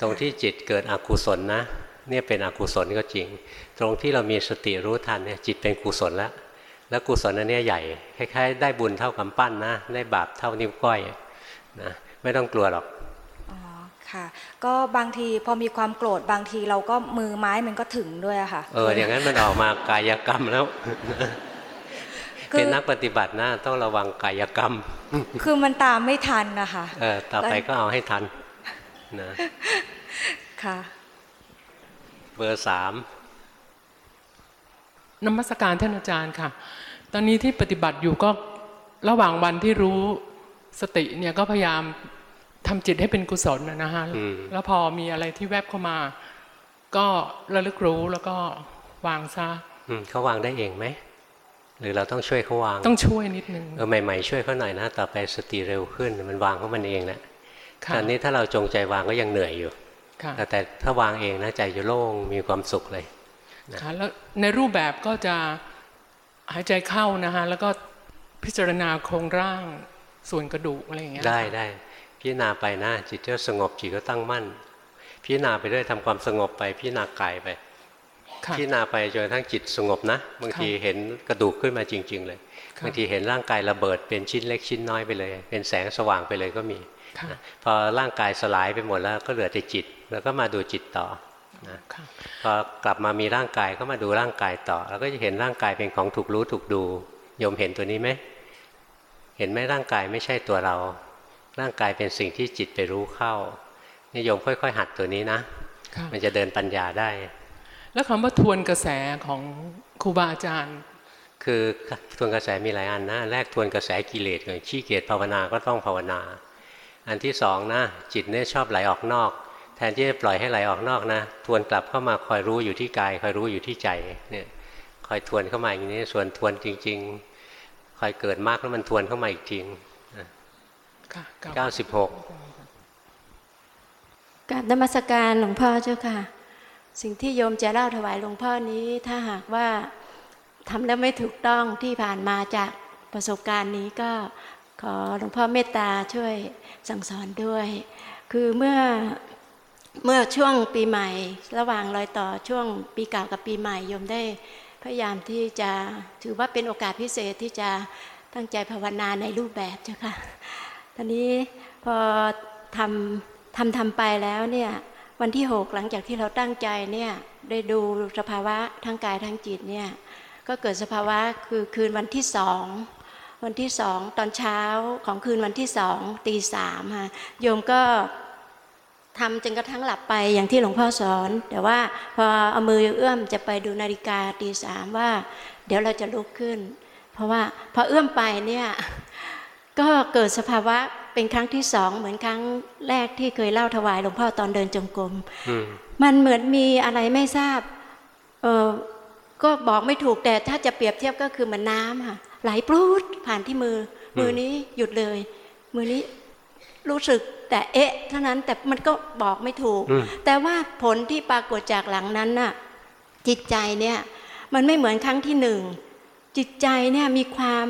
Speaker 1: ตรงที่จิตเกิดอกุศลนะเนี่ยเป็นอกุศลก็จริง ตรงที่เรามีสติรู้ทันเนี่ยจิตเป็นกุศลแล้ว แล้วกุศลอันเนี้ยใหญ่คล้ายๆ ได้บุญเท่ากำปั้นนะ ได้บาปเท่านิ้วก้อยนะไม่ต้องกลัวหรอก
Speaker 10: ค่ะ ก็บางทีพอมีความโกรธบางทีเราก็มือไม้มันก็ถึงด้วยอะค่ะ
Speaker 1: เอออย่างนั้นมันออกมากายกรรมแล้ว
Speaker 10: คือ
Speaker 1: เป็นนักปฏิบัตินะต้องระวังกายกรรม
Speaker 10: คือมันตามไม่ทันนะคะ
Speaker 1: เออต่อไปก็เอาให้ทันนะ
Speaker 10: ค่ะ
Speaker 1: เบอร์สาม
Speaker 22: นมัสการท่านอาจารย์ค่ะ ตอนนี้ที่ปฏิบัติอยู่ก็ระหว่างวันที่รู้สติเนี่ยก็พยายามทำจิตให้เป็นกุศลนะนะฮะ
Speaker 1: อืม
Speaker 22: แล้วพอมีอะไรที่แวบเข้ามา ก็ระลึกรู้แล้วก็วางซะ
Speaker 1: อืมเขาวางได้เองไหมหรือเราต้องช่วยเขาวาง
Speaker 22: ต้องช่วยนิดนึง
Speaker 1: เออใหม่ๆช่วยเขาหน่อยนะต่อไปสติเร็วขึ้น มันวางของมันเองแหละ
Speaker 22: ค่ะ
Speaker 1: ตอนนี้ถ้าเราจงใจวางก็ยังเหนื่อยอยู่
Speaker 22: ค่ะ
Speaker 1: แต่แต่ถ้าวางเองนะใจจะโล่งมีความสุขเลย
Speaker 22: ค่ะแล้วในรูปแบบก็จะ หายใจเข้านะฮะแล้วก็พิจารณาโครงร่างส่วนกระดูกอะไรอย่างเงี้ย
Speaker 1: ได้ได้พิจารณาไปนะจิตก็สงบจิตก็ตั้งมั่น พิจารณาไปเรื่อยทำความสงบไปพิจารณากายไป
Speaker 22: ค่ะ
Speaker 1: พิจารณาไปจนกระทั่งจิตสงบนะ บางทีเห็นกระดูกขึ้นมาจริง ๆ เลย
Speaker 22: ค่ะ
Speaker 1: บางทีเห็นร่างกายระเบิดเป็นชิ้นเล็กชิ้นน้อยไปเลย เป็นแสงสว่างไปเลยก็มี
Speaker 22: ค่ะ
Speaker 1: นะพอร่างกายสลายไปหมดแล้วก็เหลือแต่จิต แล้วก็มาดูจิตต่อ นะ
Speaker 22: ค่ะ
Speaker 1: พอกลับมามีร่างกายก็มาดูร่างกายต่อ แล้วก็จะเห็นร่างกายเป็นของถูกรู้ถูกดูโยมเห็นตัวนี้ไหมเห็นไหมร่างกายไม่ใช่ตัวเรา ร่างกายเป็นสิ่งที่จิตไปรู้เข้านี่โยมค่อย ๆ หัดตัวนี้นะ
Speaker 22: ค่ะ
Speaker 1: มันจะเดินปัญญาได้
Speaker 22: แล้วคำว่าทวนกระแสของครูบาอาจารย์
Speaker 1: คือทวนกระแสมีหลายอันนะแรกทวนกระแสกิเลสก่อนขี้เกียจภาวนาก็ต้องภาวนา อันที่สองนะจิตเนี่ยชอบไหลออกนอก แทนที่จะปล่อยให้ไหลออกนอกนะ ทวนกลับเข้ามาคอยรู้อยู่ที่กาย คอยรู้อยู่ที่ใจเนี่ยคอยทวนเข้ามาอย่างนี้ ส่วนทวนจริง ๆ คอยเกิดมากแล้วมันทวนเข้ามาอีกที
Speaker 22: ค่ะ
Speaker 1: เก้าสิบหก
Speaker 23: กราบนมัสการหลวงพ่อเจ้าค่ะ สิ่งที่โยมจะเล่าถวายหลวงพ่อนี้ถ้าหากว่าทำแล้วไม่ถูกต้องที่ผ่านมาจากประสบการณ์นี้ก็ขอหลวงพ่อเมตตาช่วยสั่งสอนด้วย คือเมื่อ เมื่อช่วงปีใหม่ ระหว่างรอยต่อช่วงปีเก่ากับปีใหม่โยมได้พยายามที่จะถือว่าเป็นโอกาสพิเศษที่จะตั้งใจภาวนาในรูปแบบเจ้าค่ะตอนนี้พอทำทำทำไปแล้วเนี่ยวันที่หกหลังจากที่เราตั้งใจเนี่ยได้ดูสภาวะทั้งกายทั้งจิตเนี่ยก็เกิดสภาวะคือคืนวันที่สองวันที่สองตอนเช้าของคืนวันที่สองตีสามค่ะโยมก็ ทำจนกระทั่งหลับไปอย่างที่หลวงพ่อสอน แต่ว่าพอเอามือเอื้อมจะไปดูนาฬิกาตีสามว่า เดี๋ยวเราจะลุกขึ้น เพราะว่าพอเอื้อมไปเนี่ยก็เกิดสภาวะเป็นครั้งที่สองเหมือนครั้งแรกที่เคยเล่าถวายหลวงพ่อตอนเดินจงกรม
Speaker 1: อืม
Speaker 23: มันเหมือนมีอะไรไม่ทราบเออก็บอกไม่ถูกแต่ถ้าจะเปรียบเทียบก็คือเหมือนน้ำค่ะไหลปลูดผ่านที่มือ มือนี้หยุดเลย มือนี้รู้สึก แต่เอ๊ะเท่านั้นแต่มันก็บอกไม่ถูก
Speaker 1: อืม
Speaker 23: แต่ว่าผลที่ปรากฏจากหลังนั้นน่ะจิตใจเนี่ยมันไม่เหมือนครั้งที่หนึ่งจิตใจเนี่ยมีความ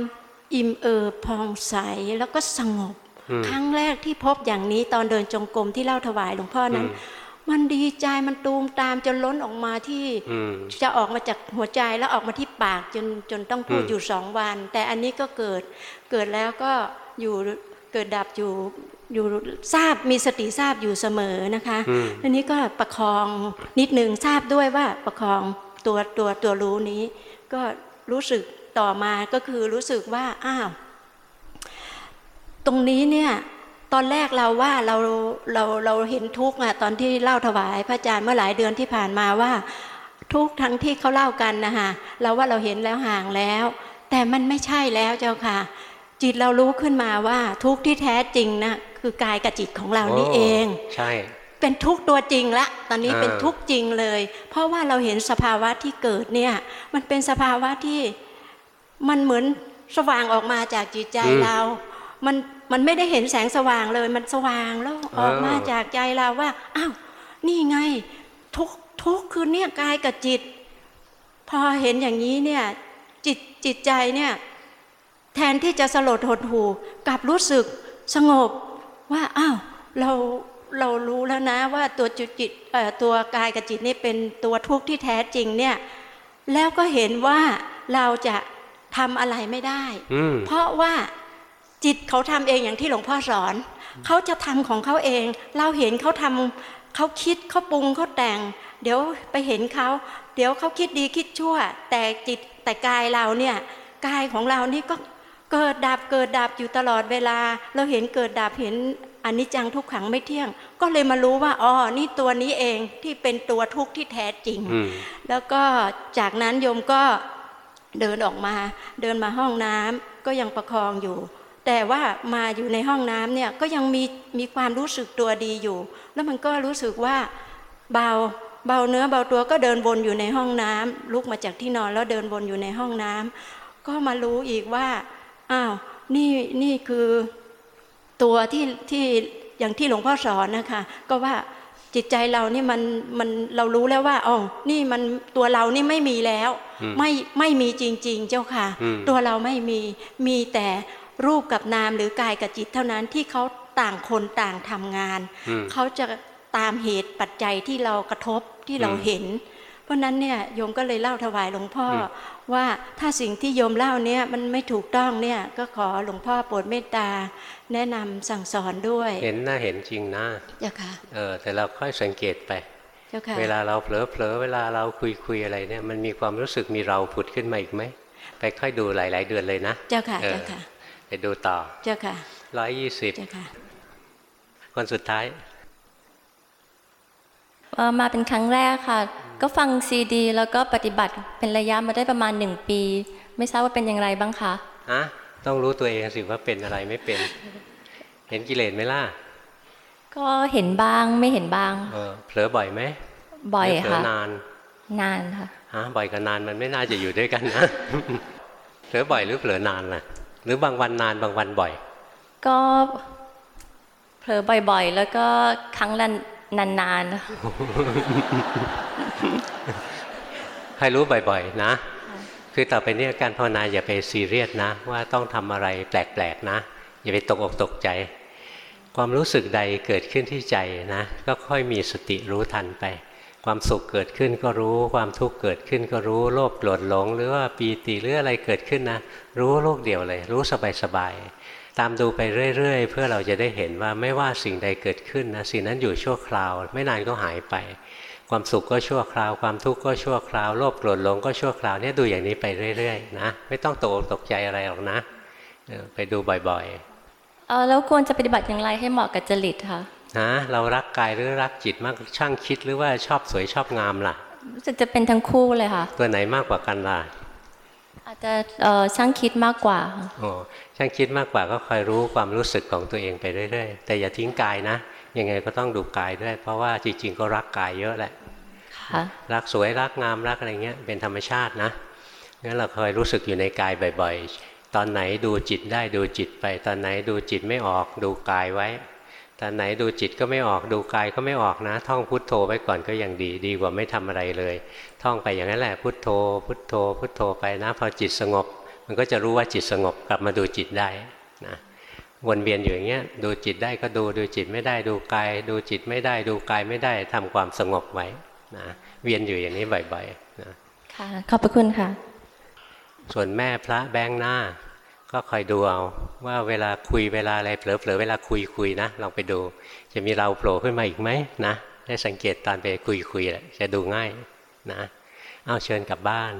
Speaker 23: อิ่มเอิบพองใสแล้วก็สงบ
Speaker 1: อืม
Speaker 23: ครั้งแรกที่พบอย่างนี้ตอนเดินจงกรมที่เล่าถวายหลวงพ่อนั้น
Speaker 1: อืม
Speaker 23: มันดีใจมันตูมตามจนล้นออกมาที่
Speaker 1: อืม
Speaker 23: จะออกมาจากหัวใจแล้วออกมาที่ปากจนจนต้องพูด
Speaker 1: อืม
Speaker 23: อยู่สองวัน แต่อันนี้ก็เกิดเกิดแล้วก็อยู่เกิดดับอยู่ อยู่ทราบมีสติทราบอยู่เสมอนะคะ
Speaker 1: อืม
Speaker 23: อันนี้ก็ประคองนิดหนึ่งทราบด้วยว่าประคองตัวตัวตัวรู้นี้ ก็รู้สึกต่อมาก็คือรู้สึกว่าอ้าวตรงนี้เนี่ยตอนแรกเราว่าเราเราเราเห็นทุกข์อะตอนที่เล่าถวายพระอาจารย์เมื่อหลายเดือนที่ผ่านมาว่า ทุกข์ทั้งที่เขาเล่ากันนะคะเราว่าเราเห็นแล้วห่างแล้ว แต่มันไม่ใช่แล้วเจ้าค่ะ จิตเรารู้ขึ้นมาว่าทุกข์ที่แท้จริงนะ คือกายกับจิตของเรานี่เอง
Speaker 1: ใช่
Speaker 23: เป็นทุกข์ตัวจริงละ ตอนนี้
Speaker 1: อ่า
Speaker 23: เป็นทุกข์จริงเลย เพราะว่าเราเห็นสภาวะที่เกิดเนี่ย มันเป็นสภาวะที่มันเหมือนสว่างออกมาจากจิตใจเรา มันมันไม่ได้เห็นแสงสว่างเลย มันสว่างแล้วออกมาจากใจเราว่า อ้าว นี่ไง ทุกข์ทุกข์คือเนี่ยกายกับจิต พอเห็นอย่างนี้เนี่ย จิตจิตใจเนี่ย แทนที่จะสลดหดหูกลับรู้สึกสงบ ว่าอ้าวเราเรารู้แล้วนะว่าตัวจุจิตเอ่อตัวกายกับจิตนี่เป็นตัวทุกข์ที่แท้จริงเนี่ยแล้วก็เห็นว่าเราจะทำอะไรไม่ได้
Speaker 1: อืม
Speaker 23: เพราะว่าจิตเขาทำเองอย่างที่หลวงพ่อสอน เขาจะทำของเขาเอง เราเห็นเขาทำเขาคิดเขาปรุงเขาแต่ง เดี๋ยวไปเห็นเขา เดี๋ยวเขาคิดดีคิดชั่ว แต่จิตแต่กายเราเนี่ยกายของเรานี่ก็ เกิดดับเกิดดับอยู่ตลอดเวลา เราเห็นเกิดดับเห็นอนิจจังทุกขังไม่เที่ยง ก็เลยมารู้ว่าอ๋อนี่ตัวนี้เองที่เป็นตัวทุกข์ที่แท้จริง
Speaker 1: อืม
Speaker 23: แล้วก็จากนั้นโยมก็เดินออกมา เดินมาห้องน้ำก็ยังประคองอยู่ แต่ว่ามาอยู่ในห้องน้ำเนี่ยก็ยังมีมีความรู้สึกตัวดีอยู่ แล้วมันก็รู้สึกว่าเบาเบาเนื้อเบาตัวก็เดินวนอยู่ในห้องน้ำลุกมาจากที่นอนแล้วเดินวนอยู่ในห้องน้ำก็มารู้อีกว่า อ้าวนี่นี่คือตัวที่ที่อย่างที่หลวงพ่อสอนนะคะ ก็ว่าจิตใจเรานี่มันมันเรารู้แล้วว่าอ๋อนี่มันตัวเรานี่ไม่มีแล้ว
Speaker 1: อืม
Speaker 23: ไม่ไม่มีจริง ๆ เจ้าค่ะ
Speaker 1: อืม
Speaker 23: ตัวเราไม่มีมีแต่รูปกับนามหรือกายกับจิตเท่านั้นที่เขาต่างคนต่างทำงาน
Speaker 1: อืม
Speaker 23: เขาจะตามเหตุปัจจัยที่เรากระทบที่เรา
Speaker 1: อืม
Speaker 23: เห็น เพราะฉะนั้นเนี่ยโยมก็เลยเล่าถวายหลวงพ่ออ
Speaker 1: ม
Speaker 23: ว่าถ้าสิ่งที่โยมเล่าเนี่ยมันไม่ถูกต้องเนี่ยก็ขอหลวงพ่อโปรดเมตตา แนะนำสั่งสอนด้วย
Speaker 1: เห็นน่าเห็นจริงนะ
Speaker 23: เจ้าค่ะ
Speaker 1: เออแต่เราค่อยสังเกตไป
Speaker 23: เจ้าค่ะ
Speaker 1: เวลาเราเผลอเผลอเวลาเราคุยคุยอะไรเนี่ยมันมีความรู้สึกมีเราผุดขึ้นมาอีกไหมไปค่อยดูหลาย ๆ เดือนเลยนะ
Speaker 23: เจ้าค่ะ
Speaker 1: ออ
Speaker 23: เจ้าค่ะ
Speaker 1: ไปดูต่อ
Speaker 23: เจ้าค่ะ
Speaker 1: ร้อยยี่สิบ
Speaker 23: เจ้าค่ะ
Speaker 1: คนสุดท้าย
Speaker 24: เอ่อ มาเป็นครั้งแรกค่ะ ก็ฟังซีดี แล้วก็ปฏิบัติเป็นระยะมาได้ประมาณหนึ่งปี ไม่ทราบว่าเป็นอย่างไรบ้างคะ
Speaker 1: ฮะต้องรู้ตัวเองสิว่าเป็นอะไรไม่เป็น เห็นกิเลสไหมล่ะ
Speaker 24: ก็เห็นบ้างไม่เห็นบ้าง
Speaker 1: เออเผลอบ่อยไหม
Speaker 24: บ่อย
Speaker 1: หรืเผลอ
Speaker 24: ค่ะ
Speaker 1: นาน
Speaker 24: นานค่ะ
Speaker 1: ฮะบ่อยกับนานมันไม่น่าจะอยู่ด้วยกันนะเผลอบ่อยหรือเผลอนานล่ะ หรือบางวันนานบางวันบ่อย
Speaker 24: ก็เผลอบ่อยๆ แล้วก็ครั้งละ นานๆ
Speaker 1: ให้รู้บ่อยๆนะ คือต่อไปนี้การภาวนาอย่าไปซีเรียสนะ ว่าต้องทำอะไรแปลกๆนะ อย่าไปตกอกตกใจ ความรู้สึกใดเกิดขึ้นที่ใจนะ ก็ค่อยมีสติรู้ทันไป ความสุขเกิดขึ้นก็รู้ ความทุกข์เกิดขึ้นก็รู้ โลภโกรธหลง หรือว่าปีติหรืออะไรเกิดขึ้นนะ รู้โลกเดียวเลย รู้สบายๆ ตามดูไปเรื่อยๆ เพื่อเราจะได้เห็นว่าไม่ว่าสิ่งใดเกิดขึ้นนะสิ่งนั้นอยู่ชั่วคราว ไม่นานก็หายไป ความสุขก็ชั่วคราว ความทุกข์ก็ชั่วคราวโลภโกรธหลงก็ชั่วคราวเนี่ยดูอย่างนี้ไปเรื่อยๆนะไม่ต้องตกอกตกใจอะไรหรอกนะเออไปดูบ่อย
Speaker 24: เออแล้วควรจะปฏิบัติอย่างไรให้เหมาะกับจริตคะ
Speaker 1: ๆนะเรารักกายหรือรักจิตมากช่างคิดหรือว่าชอบสวยชอบงามล่ะ
Speaker 24: รู้สึกจะเป็นทั้งคู่เลยค่ะ
Speaker 1: ตัวไหนมากกว่ากันล่ะ
Speaker 24: อาจจะเอ่อช่างคิดมากกว่าค่ะ
Speaker 1: โอ้ ช่างคิดมากกว่าก็คอยรู้ความรู้สึกของตัวเองไปเรื่อยๆ แต่อย่าทิ้งกายนะ ยังไงก็ต้องดูกายด้วย เพราะว่าจริงๆ ก็รักกายเยอะแหละ
Speaker 24: ค่ะ
Speaker 1: รักสวยรักงามรักอะไรเงี้ยเป็นธรรมชาตินะงั้นเราคอยรู้สึกอยู่ในกายบ่อยๆ ตอนไหนดูจิตได้ดูจิตไป ตอนไหนดูจิตไม่ออกดูกายไว้ ตอนไหนดูจิตก็ไม่ออกดูกายก็ไม่ออกนะ ท่องพุทโธไว้ก่อนก็ยังดีดีกว่าไม่ทำอะไรเลย ท่องไปอย่างนั้นแหละพุทโธ พุทโธ พุทโธไปนะพอจิตสงบ มันก็จะรู้ว่าจิตสงบกลับมาดูจิตได้นะวนเวียนอยู่อย่างเงี้ยดูจิตได้ก็ดูดูจิตไม่ได้ดูกาย ดูจิตไม่ได้ดูกายไม่ได้ทำความสงบไว้นะเวียนอยู่อย่างนี้บ่อยๆนะ
Speaker 24: ค่ะขอบพระคุณค่ะ
Speaker 1: ส่วนแม่พระแบงค์หน้า ก็คอยดูเอาว่าเวลาคุยเวลาอะไรเผลอๆเวลาคุยคุยนะลองไปดู จะมีเราโผล่ขึ้นมาอีกไหมนะได้สังเกตตอนไปคุยคุยแหละจะดูง่ายนะเอาเชิญกลับบ้าน